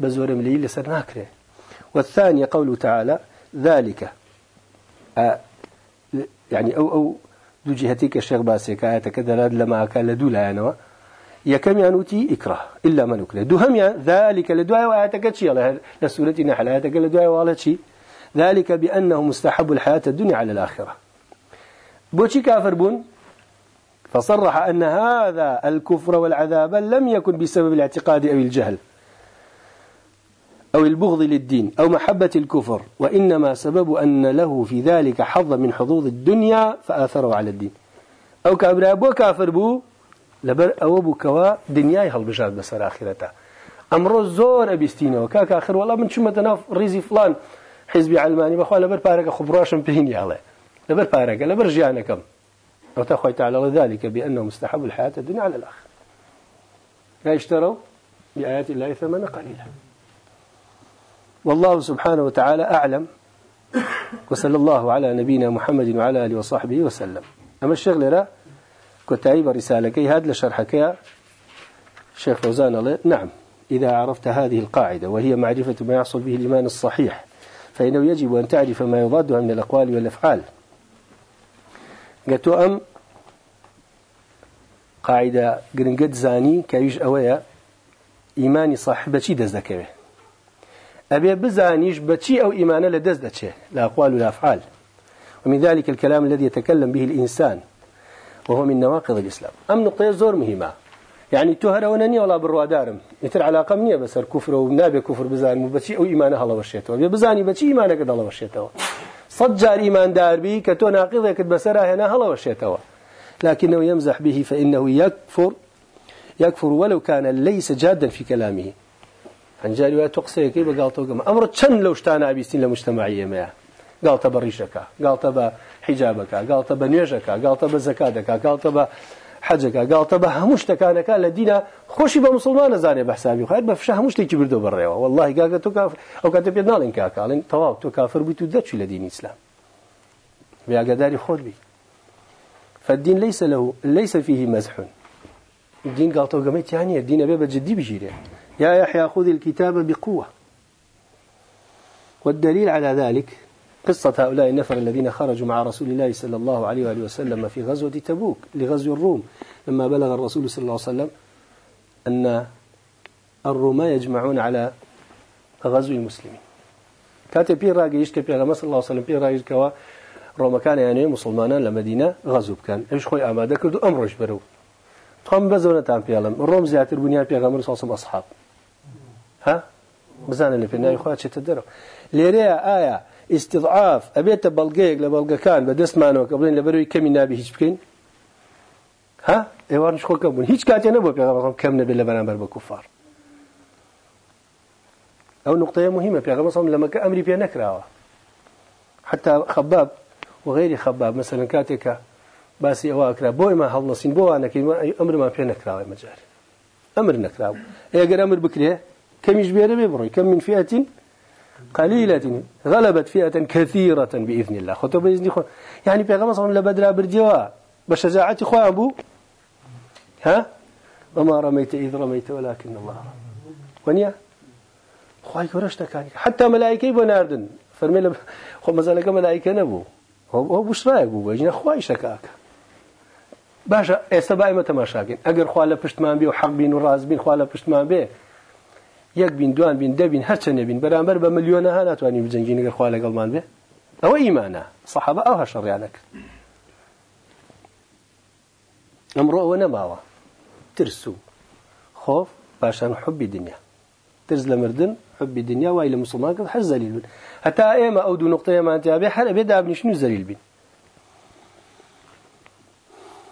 [SPEAKER 1] بزور مليل لسر ناكره والثانية قوله تعالى ذلك. يعني أو أو دو جهتك الشيخ باسي كآيات كذا لما كان لدولا يعني يكم ينوتي إكره إلا من أكره دهم ذلك لدعاء وآياتك شيء لسورة نحل آياتك لدعاء وآلت شيء ذلك بأنه مستحب الحياة الدنيا على الآخرة. بوشي كافر بون؟ فصرح أن هذا الكفر والعذاب لم يكن بسبب الاعتقاد أو الجهل. أو البغض للدين أو محبة الكفر وإنما سبب أن له في ذلك حظ من حظوظ الدنيا فآثره على الدين. أو كابر أبو كافر بو لبر أو أبو كوا دنياي هل بسر آخرته. أمر زور أبيستينه وكاك آخر والله من شو تناف ريزي فلان حزبي علماني بخوا لبر بارك خبراشم بهني عليه لبر بارك لبر جيانكم. وتخوي تعالى ذلك بأنه مستحب الحياة الدنيا على الآخر لا يشتروا بآيات الله ثمنا قليلا. والله سبحانه وتعالى أعلم. وصلى الله على نبينا محمد وعلى آله وصحبه وسلم. أما الشغل لا كتايب رسالة كي هذا لشرحك يا شيخ فوزان الله. نعم إذا عرفت هذه القاعدة وهي معرفة ما يحصل به الإيمان الصحيح فإنه يجب أن تعرف ما يضادها من الأقوال والأفعال. قلت أم قاعدة قرنقد زاني كيش أويا إيماني صاحبة شي أبي بزانيش بتشي أو إيمانة لدز دتشي الأقوال والأفعال ومن ذلك الكلام الذي يتكلم به الإنسان وهو من نواقض الإسلام. أم نقطة زور مهمة. يعني تهر ونني ولا بروا دارم. يتر علاقة منية بس الكفر ونابي كفر بزاني بتشي أو إيمانة الله وشيته أبي بزاني بتشي إيمانة قد الله وشيته صجار إيمان دار بي كتو كد بسرها هنا الله وشيته لكنه يمزح به فإنه يكفر يكفر ولو كان ليس جادا في كلامه. هەنجاری وای تۆ قسەیەکەی بە گاڵتەوەگەمە ئەمڕۆ چەند لەو شتانە ئابیستین لە مشتمەعیەمەیە گاڵتە بە ڕیشەکە گاڵتە بە حیجابەکە گاڵتە بە نوێژەکە گاڵتە بە زەکا دەکا گاڵتە بە حەجەکە گاڵتە بە هەموو شتەکانەکە لە دینە خۆشی بە مسلمان نەزانێ بە حسابی خۆیت بە فشە هەموو شتێکی بردو بڕێەوە والله گاگە تۆ ئەو کاتە پێ ناڵێن کاکاڵین تەواو تۆ کافر بوویت و دەچوی لە دینی ئیسلام فالدين ليس له ليس فيه مزح الدين قال تو قمت يعني الدين أبي بجدي بجيره يا يحيى خذ الكتاب بقوة. والدليل على ذلك قصة هؤلاء النفر الذين خرجوا مع رسول الله صلى الله عليه وآله وسلم في غزوة تبوك لغزو الروم. لما بلغ الرسول صلى الله عليه وسلم أن الروم يجمعون على غزو المسلمين. كاتب بي راجيش كبي صلى الله عليه وسلم بي راجيش كوا روما كان يعني مسلمان لمدينة غزوب كان إيش خوي أمادة كردو أمرش برو. تخم بزونة تام بيعلم الروم زياتر بنيا بيغمر صلى الله عليه أصحاب. ها؟ بزانە لە پێناوی خوا چێتە دەرەوە. لێرەیە ئایا استضعاف ئەبێتە بەڵگەیەک لە بەڵگەکان بە دەستمانەوە کە بڵین لەبەروی کەمی نابی هیچ بکەین؟ ها؟ ئێوان شخۆکە بوون. هیچ کاتێ نەبوو پێغەمەڵام کەم نەبێت لە بەرامبەر بە کوفار. ئەو نقطەیە مهمە. پێغەمەڵام لە مەکە ئەمری پێ نەکراوە. حتى خباب وغيري خباب مثلا كاتێکە باسی ئەوە ئەکرا بۆ ئێمە هەڵنەسین بۆ وانەکەین ئەمرمان پێ نەکراوە مەجار ئەمر نەکراوە. ئەگەر ئەمر بکرێ كم يجبير ببروي كم من فئة؟ قليلة. غلبت فئة كثيرة بإذن الله. خطو بإذن خو يعني بيغمص صلى الله لبدرا برديوا بشجاعة خو أبو. ها؟ وما رميت إذ رميت ولكن الله ونيا؟ خواهی گەورەش دەکانی حتا مەلایکەی بۆ ناردن. فەرمێ لە خۆ مەزانەکە مەلایکە نەبوو ئەو بشرایە بوو بەژنە خوای شەکاکە باشە ئێستا بای مە تەماشاکەین. ئەگەر خوا لە پشتمان بێ و حەق بین و ڕازبین خوا لە پشتمان بێ یەک بین دوان بین دەبین هەرچە نەبین بەرامبەر بە ملیۆنە ها ناتوانین بجەنگین ئەگەر خوا لەگەڵمان بێ ئەوە ئیمانە سەحابە ئەو هەشەڕیانە کرد ئەمڕۆ ئەوە نەماوە ترس و خۆف پاشان حبی دنیا. ترز لمردن حب الدنيا وإلى مسلمان قد حز زليل بن حتى إما أو دو نقطة ما أنت أبي حل أبي دابني شنو زليل بن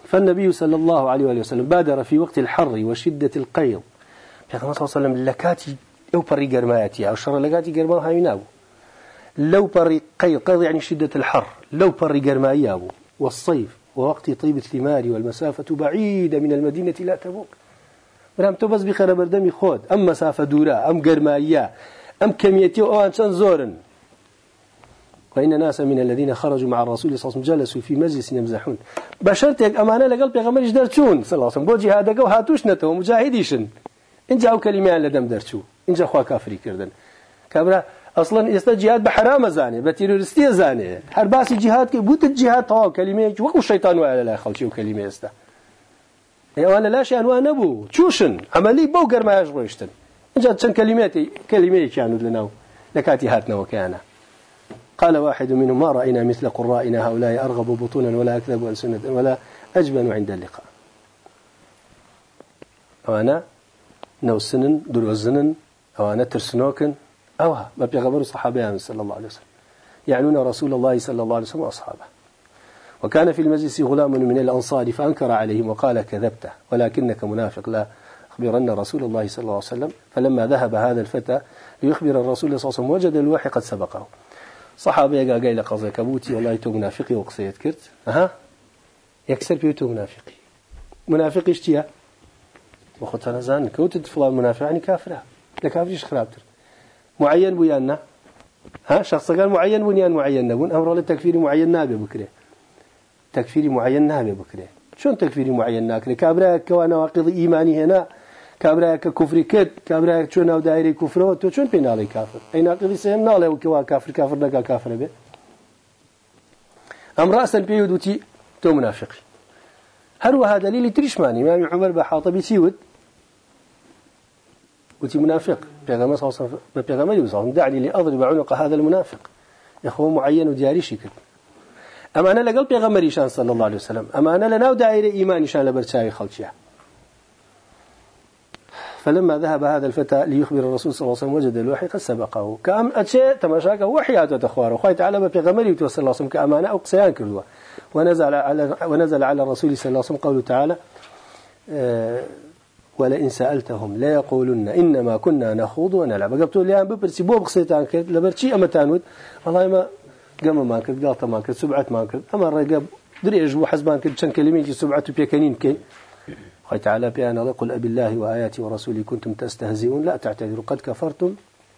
[SPEAKER 1] فالنبي صلى الله عليه وسلم بادر في وقت الحر وشدة القيض. في صلى الله عليه وسلم لكاتي أو بري قرماتي أو شر لكاتي قرما هاي نابو لو بري قيض يعني شدة الحر لو بري قرمايا والصيف ووقت طيب الثمار والمسافة بعيدة من المدينة لا تبوك برام تو بس بخير بردمي خود أم مسافة دورة أم قرمائية أم كميتي وأن شان زورن وإن ناس من الذين خرجوا مع الرسول صلى الله عليه وسلم جلسوا في مجلس يمزحون بشرتك أمانة لقلب يغمر درتون صلى الله عليه وسلم بوجي هذا جو هاتوش نتو مجاهديشن إن جاءوا كلمة لدم درتو. إن جاء خوا كافري كردن. كابرا أصلا يستا جهاد بحرام زاني بتيرورستي زاني. هر جهاد كي بوت الجهاد تو كلمه وكو الشيطان وعلى لا خلشي وكلمه استا ئێوانە لاشیان وا نەبوو چوشن؟ ئەمەلی بەو گەرمایش ڕۆیشتن اینجا چەند کلماتی كلمەیەکیان لەناو لە قال واحد منهم ما رأينا مثل قرائنا هؤلاء أرغب بطونا ولا أكذب ألسنة ولا أجبن عند اللقاء. أوانا نوسنن دروزنن أوانا ترسنوكن أوها ما بيغبروا صحابيان صلى الله عليه وسلم. يعنون رسول الله صلى الله عليه وسلم وأصحابه. وكان في المجلس غلام من الأنصار فأنكر عليهم وقال كذبت ولكنك منافق لا أخبرن رسول الله صلى الله عليه وسلم. فلما ذهب هذا الفتى ليخبر الرسول صلى الله عليه وسلم وجد الوحي قد سبقه. صحابي قال قال قضي كبوتي والله تو منافقي وقصيت كرت. أها؟ يكسر بيوتو منافقي. منافقي اشتيا وخدت أنا زان كوت فلان منافق يعني كافرة لكافريش خرابتر معين بيانا ها؟ شخص قال معين بنيان معين نبون أمر للتكفير معين نابي بكره تكفيري معين نابي بكره شون تكفيري معين ناكره كابرا كوانا واقض إيماني هنا كابرا ككفر كد كابرا شون أو دائري كفره تو شون بين علي كافر أي ناقضي سهم ناله وكوا كافر كافر نكا كافر به أم رأسا بيودوتي تو منافقي هل هو هذا دليل تريشماني ما عمر بحاطبي سيود وتي منافق. بيغمس صلى دعني لأضرب عنق هذا المنافق. يا أخوه معين ودياري شكل. أمانة لقل بيغمري شان صلى الله عليه وسلم. أمانة لناو دائرة إيمان شان لبرشاوي خلشيها فلما ذهب هذا الفتى ليخبر الرسول صلى الله عليه وسلم وجد الوحي قد سبقه. كأم أتشي تماشاك وحياته تخواره. وخوي تعالى بيغمري وتوصل الله عليه وسلم كأمانة أو قسيان كردوا. ونزل على, ونزل على الرسول صلى الله عليه وسلم قوله تعالى أه ولئن سألتهم لا يقولن إنما كنا نخوض ونلعب. قبتوا لي أن ببرسي بو بقصيتان كرد لبرشي أما تانود والله ما قام ما كرد قالت ما كرد سبعة ما كرد أما الرقاب دريج بو حزبان كرد شن كلمين سبعة بيكنين كي. قال تعالى بأن قل أبي الله وآياتي ورسولي كنتم تستهزئون لا تعتذروا قد كفرتم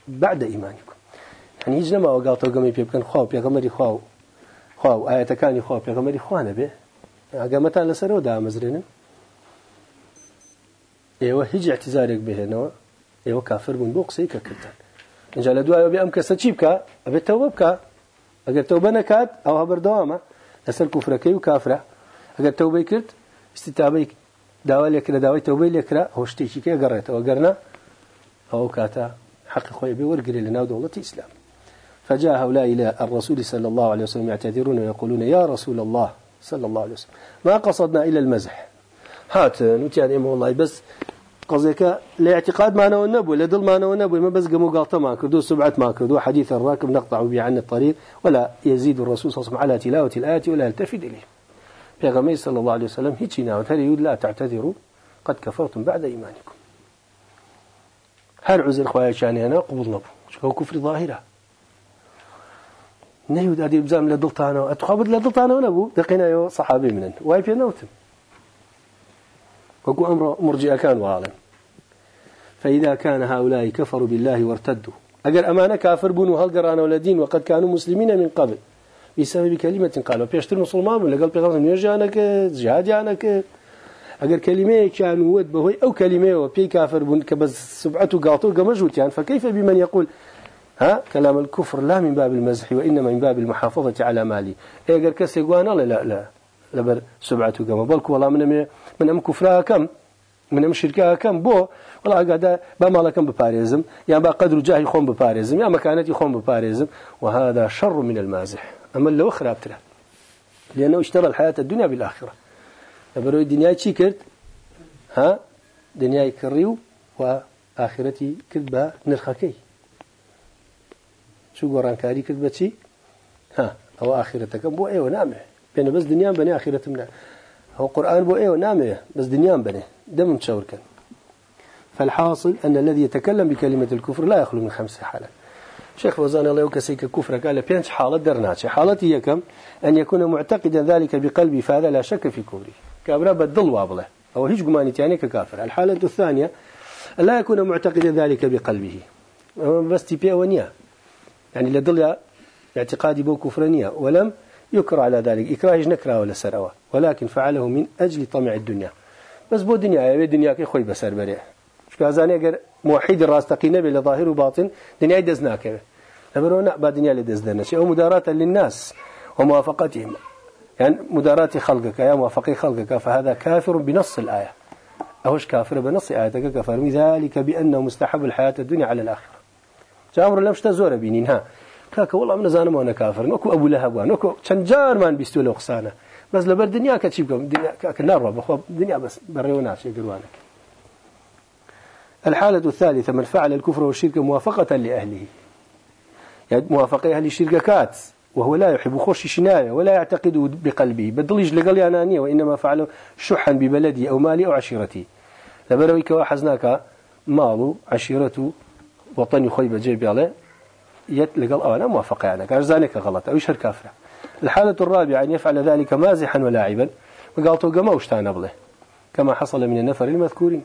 [SPEAKER 1] بعد إيمانكم. يعني يجنا ما وقالت قامي بيبكن خواو بيغمري خواو خواو آيات كاني خواو بيغمري خوانا به قامتان لسرو دا مزرين إيوه هیچ اعتزارك بهنوا إيوه كافر بون بوقسي ككتان إن جاء لدوا بأم كسر شيبك أبي التوبة بك اگر توبة نکات أو هبر دوامة؟ لسر كفركي وكافرة. اگر توبة كرت استتابة داوا لكرا داوای توبة لكرا هوشتي كي قريت أو قرنا؟ أو كاتا حق خوي بي ورقري لنا دولة إسلام. فجاء هؤلاء إلى الرسول صلى الله عليه وسلم يعتذرون ويقولون يا رسول الله صلى الله عليه وسلم. ما قصدنا إلى المزح. هات نوتيان إما والله بس قصدك لاعتقاد ما نو النبو لدل ما نو النبو ما بس قمو قالت ما كردو سبعة ما كردو حديث الراكب نقطع به عن الطريق ولا يزيد الرسول صلى الله عليه وسلم على تلاوة الآيات ولا يلتفت إليه. في صلى الله عليه وسلم هيتشينا وتريد لا تعتذروا؟ قد كفرتم بعد إيمانكم. هل عزر خوايا شاني أنا قبول نبو شكو كفر ظاهرة. نهيود هذه بزام لدلتانا أتخابد لدلتانا ونبو دقينا يو صحابي منن. واي في وقو أمر مرجئة كان وعالم فإذا كان هؤلاء كفروا بالله وارتدوا. أجر أمانة كافر بنوا هل قرانا ولدين وقد كانوا مسلمين من قبل. بسبب كلمة قالوا بيشتر مسلمان ولا قال بيغمز يجانك جهاد جانك. أجر كلمة كانوا ود بهوي أو كلمة وبي كافر بن كبز سبعته قاطو قمجوت يعني فكيف بمن يقول ها كلام الكفر لا من باب المزح وإنما من باب المحافظة على مالي. أجر كسي قوانا لا لا لا. لبر سبعته قام. بلك والله من من أم كفرها كم؟ من أم شركها كم؟ بو. والله قاعد بمالا كم بباريزم. يعني بقدر جاهي خون بباريزم. يعني مكانتي خون بباريزم. وهذا شر من المازح. أما اللي أخرى أبتلا لأنه اشترى الحياة الدنيا بالآخرة. لبرو الدنيا شي كرت؟ ها؟ دنيا كريو وآخرتي كذبة نرخكي. شو قران كاري شي ها؟ أو آخرتك بو. أيوة نامه بين بس دنيا بني آخرة منا هو قرآن بو أيوة نامه بس دنيا بني. دم متشاور كان. فالحاصل أن الذي يتكلم بكلمة الكفر لا يخلو من خمس حالات. شيخ فوزان الله يكسيك كفر قال بينش حالة درناتش حالتي كم؟ أن يكون معتقدا ذلك بقلبي فهذا لا شك في كفره كابرا بدل وابله. أو هيج قماني تاني ككافر الحالة الثانية ألا يكون معتقدا ذلك بقلبه. بس تبيع ونيا. يعني لدل اعتقادي بو كفرانية ولم يكره على ذلك. إكراه نكره ولا سروا ولكن فعله من أجل طمع الدنيا. بس بو دنيا يا دنيا كي خوي بسر بريح شو كازاني أجر موحد الراس تقينا بلا ظاهر وباطن دنيا دزناك لبرونا بعد دنيا لدزنا شيء أو مداراة للناس وموافقتهم يعني مداراة خلقك يا موافقي خلقك فهذا كافر بنص الآية أهوش كافر بنص آياتك كفر ذلك بأنه مستحب الحياة الدنيا على الآخرة. جامر لمش تزور بينين ها. والله من زانم وأنا كافر نكو أبو لهب نكو شنجار من بيستو له خسانة بس لبر دنيا كتشيبكم دنيا كاك نار بخو دنيا بس بريوناش يقولونك الحالة الثالثة من فعل الكفر والشرك موافقة لأهله. يعني موافقة أهل الشركات وهو لا يحب خوش شناية ولا يعتقد بقلبه. بدل لقل أنانية وإنما فعله شحا ببلدي أو مالي أو عشيرتي لبرويك وحزناك ماله عشيرته وطني خوي بجيب عليه يت لقل أنا موافقة يعني كان ذلك غلط أو يشهر كافرة. الحالة الرابعة أن يفعل ذلك مازحا ولاعبا وقالتوا قما وشتان بله؟ كما حصل من النفر المذكورين.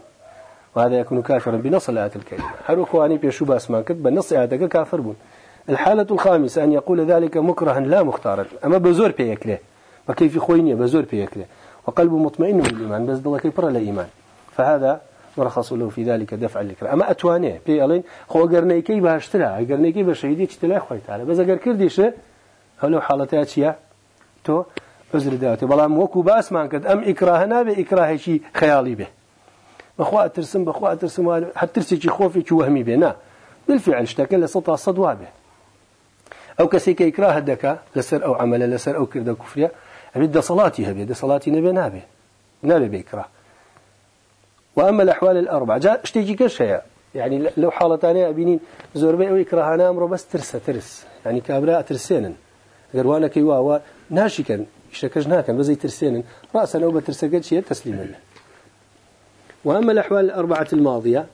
[SPEAKER 1] وهذا يكون كافرا بنص الآية الكريمة. هل أخواني بيشو باسمان كتب بنص آياتك كافر بون. الحالة الخامسة أن يقول ذلك مكرها لا مختارا. أما بزور بيكله وكيف خويني بزور بيكله وقلبه مطمئن بالإيمان بس الله كيف الإيمان فهذا مرخص له في ذلك دفعا للإكراه أما أتوانيه بي ألين خو أقرني كي بهاشتلا أقرني كي بشهيدي تشتلا خوي تعالى بس أقر كرديش هلو حالتها شيا تو عذر داوتي بلام وكو باس ما كد أم إكراهنا بإكراه شي خيالي به. بخوا ترسم بخوا ترسم حتى ترسي شي خوفي شي وهمي به. نا بالفعل اشتكى لسطا صدوا به أو كسيك إكراه دكا لسر أو عمل لسر أو كرد كفريا أبدا صلاتي هبي صلاتي نبي نابي نابي بإكراه وأما الأحوال الأربعة جاء اشتيجي كشيء يعني لو حالتان أبينين زوربي أو أنا أمره بس ترس ترس. يعني كابراء ترسينا قروانا كيوا ناشكا اشتكجنا كان بزي ترسينا رأسا أو بترسكت شيء تسليما. وأما الأحوال الأربعة الماضية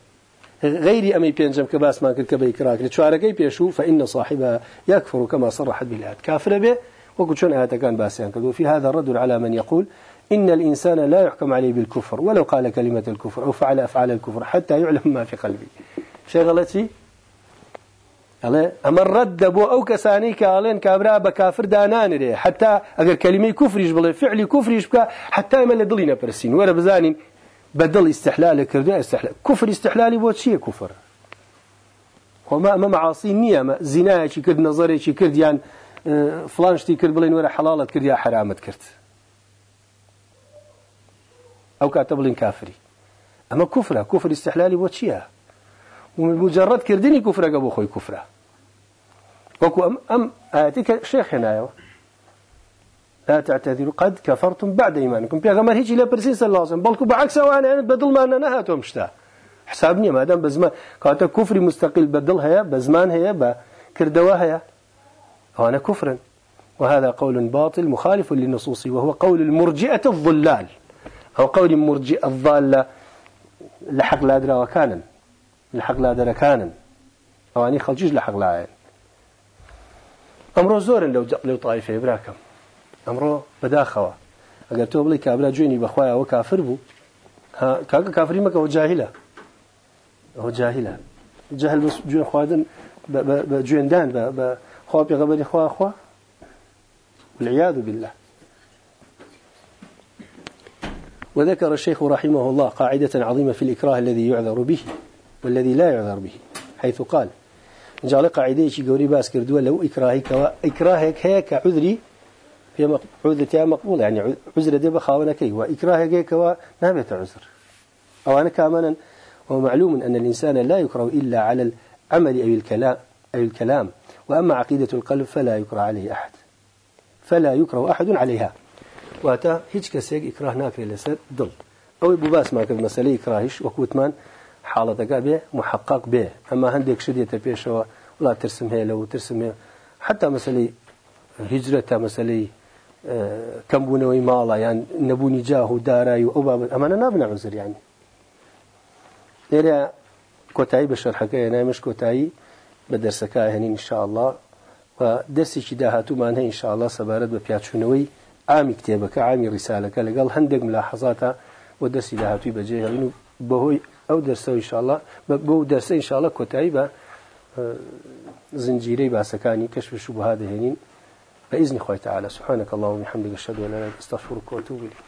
[SPEAKER 1] غير أمي بينجم كباس ما كرك بيكراك لتشاركي بيشو فإن صاحبها يكفر كما صرحت بالآيات كافر به؟ وقلت شون آيات كان باسيان كذو في هذا الرد على من يقول إن الإنسان لا يحكم عليه بالكفر ولو قال كلمة الكفر أو فعل أفعال الكفر حتى يعلم ما في قلبه. شيء غلطي أما الرد بو أو كساني كالين كابرا بكافر دانان ري حتى أجر كلمة كفر يجبل فعل كفر يجبك حتى يمل دلينا برسين ولا بزانين بدل استحلال كردو استحلال. كفر استحلالي بو شيء كفر؟ وما ما معاصي نية ما زنا شي كرد نظري شي كرد يعني آه، فلان شتي كرد بلين ولا حلالة كرد يا حرامة كرد. أو كاتبلين كافري. أما كفرة كفر استحلالي بو شيء ومجرد كردني كفرة قبو خوي كفرة. وكو أم, أم آتيك شيخ هنا لا تعتذروا قد كفرتم بعد إيمانكم. بيغمر هيجي لا برسيس الله وسلم بلكو بعكس وأنا بدل ما أنا نهاتهم شتا. حسابني ما دام بزمان. كاتا كفري مستقل بدل هيا بزمان هيا بكردوا هيا. وأنا كفرا. وهذا قول باطل مخالف للنصوص وهو قول المرجئة الضلال. أو قول المرجئة الضالة لحق لا درا وكانا لحق لا درا كانا أو أني خلجيج لحق لا عين أمره زور لو لو طائفة براكم أمره بداخوا. أقول تو بلي كابلا جويني بخوايا وكافر بو. ها كاكا كافري مكا وجاهلة هو جاهلة. جاهل بس جوين خوادن بجوين دان بخوا بيغبري خوا خوا. والعياذ بالله. وذكر الشيخ رحمه الله قاعدة عظيمة في الإكراه الذي يعذر به والذي لا يعذر به حيث قال جعل قاعدة شي قوري باس كردوا لو إكراهك إكراهك هيك عذري في عذرتها مقبولة يعني عذر دي بخاونا كي وإكراهك هيك نابت عذر. أو أنا كامنا ومعلوم أن الإنسان لا يكره إلا على العمل أو الكلام أو الكلام وأما عقيدة القلب فلا يكره عليه أحد فلا يكره أحد عليها. واتا هیچ کەسێک ئیکراه ناکرێت لەسەر دڵ. ئەوەی بوو باسمان کرد مەسلەی ئیکراهیش وەکوتمان حاڵەتەکە بێ محقق بێ. ئەمە هەندێک شت دێتە پێشەوە وڵا ترسم هەیە لەو ترسم هەیە. حتا مەسلەی هیجرەت تا مەسلەی کەمبوونەوەی ماڵە یان نەبوونی جاه و دارایی و ئەو بابەت ئەمانە نابنە عزریانی لێرە کۆتایی بە شەرحەکە نامش کۆتایی بە دەرسەکە هێنین انشاءله و دەستێکی داهاتوومان هەیە انشاءله سەبارەت بە پیاچوونەوەی عامی کتێبەکە عامی ڕیسالەکە لەگەڵ هەندێک ملاحەزاتە و دەستی داهاتوی بەجێهێڵین و بەهۆی ئەو دەرسە انشاءله بۆ دەرسە انشاءله کۆتایی بە زنجيري باسكاني كشف الشبهات هنين بإذن خوي تعالى. سبحانك اللهم وبحمدك أشهد أن لا إله إلا أنت أستغفرك وأتوب إليك.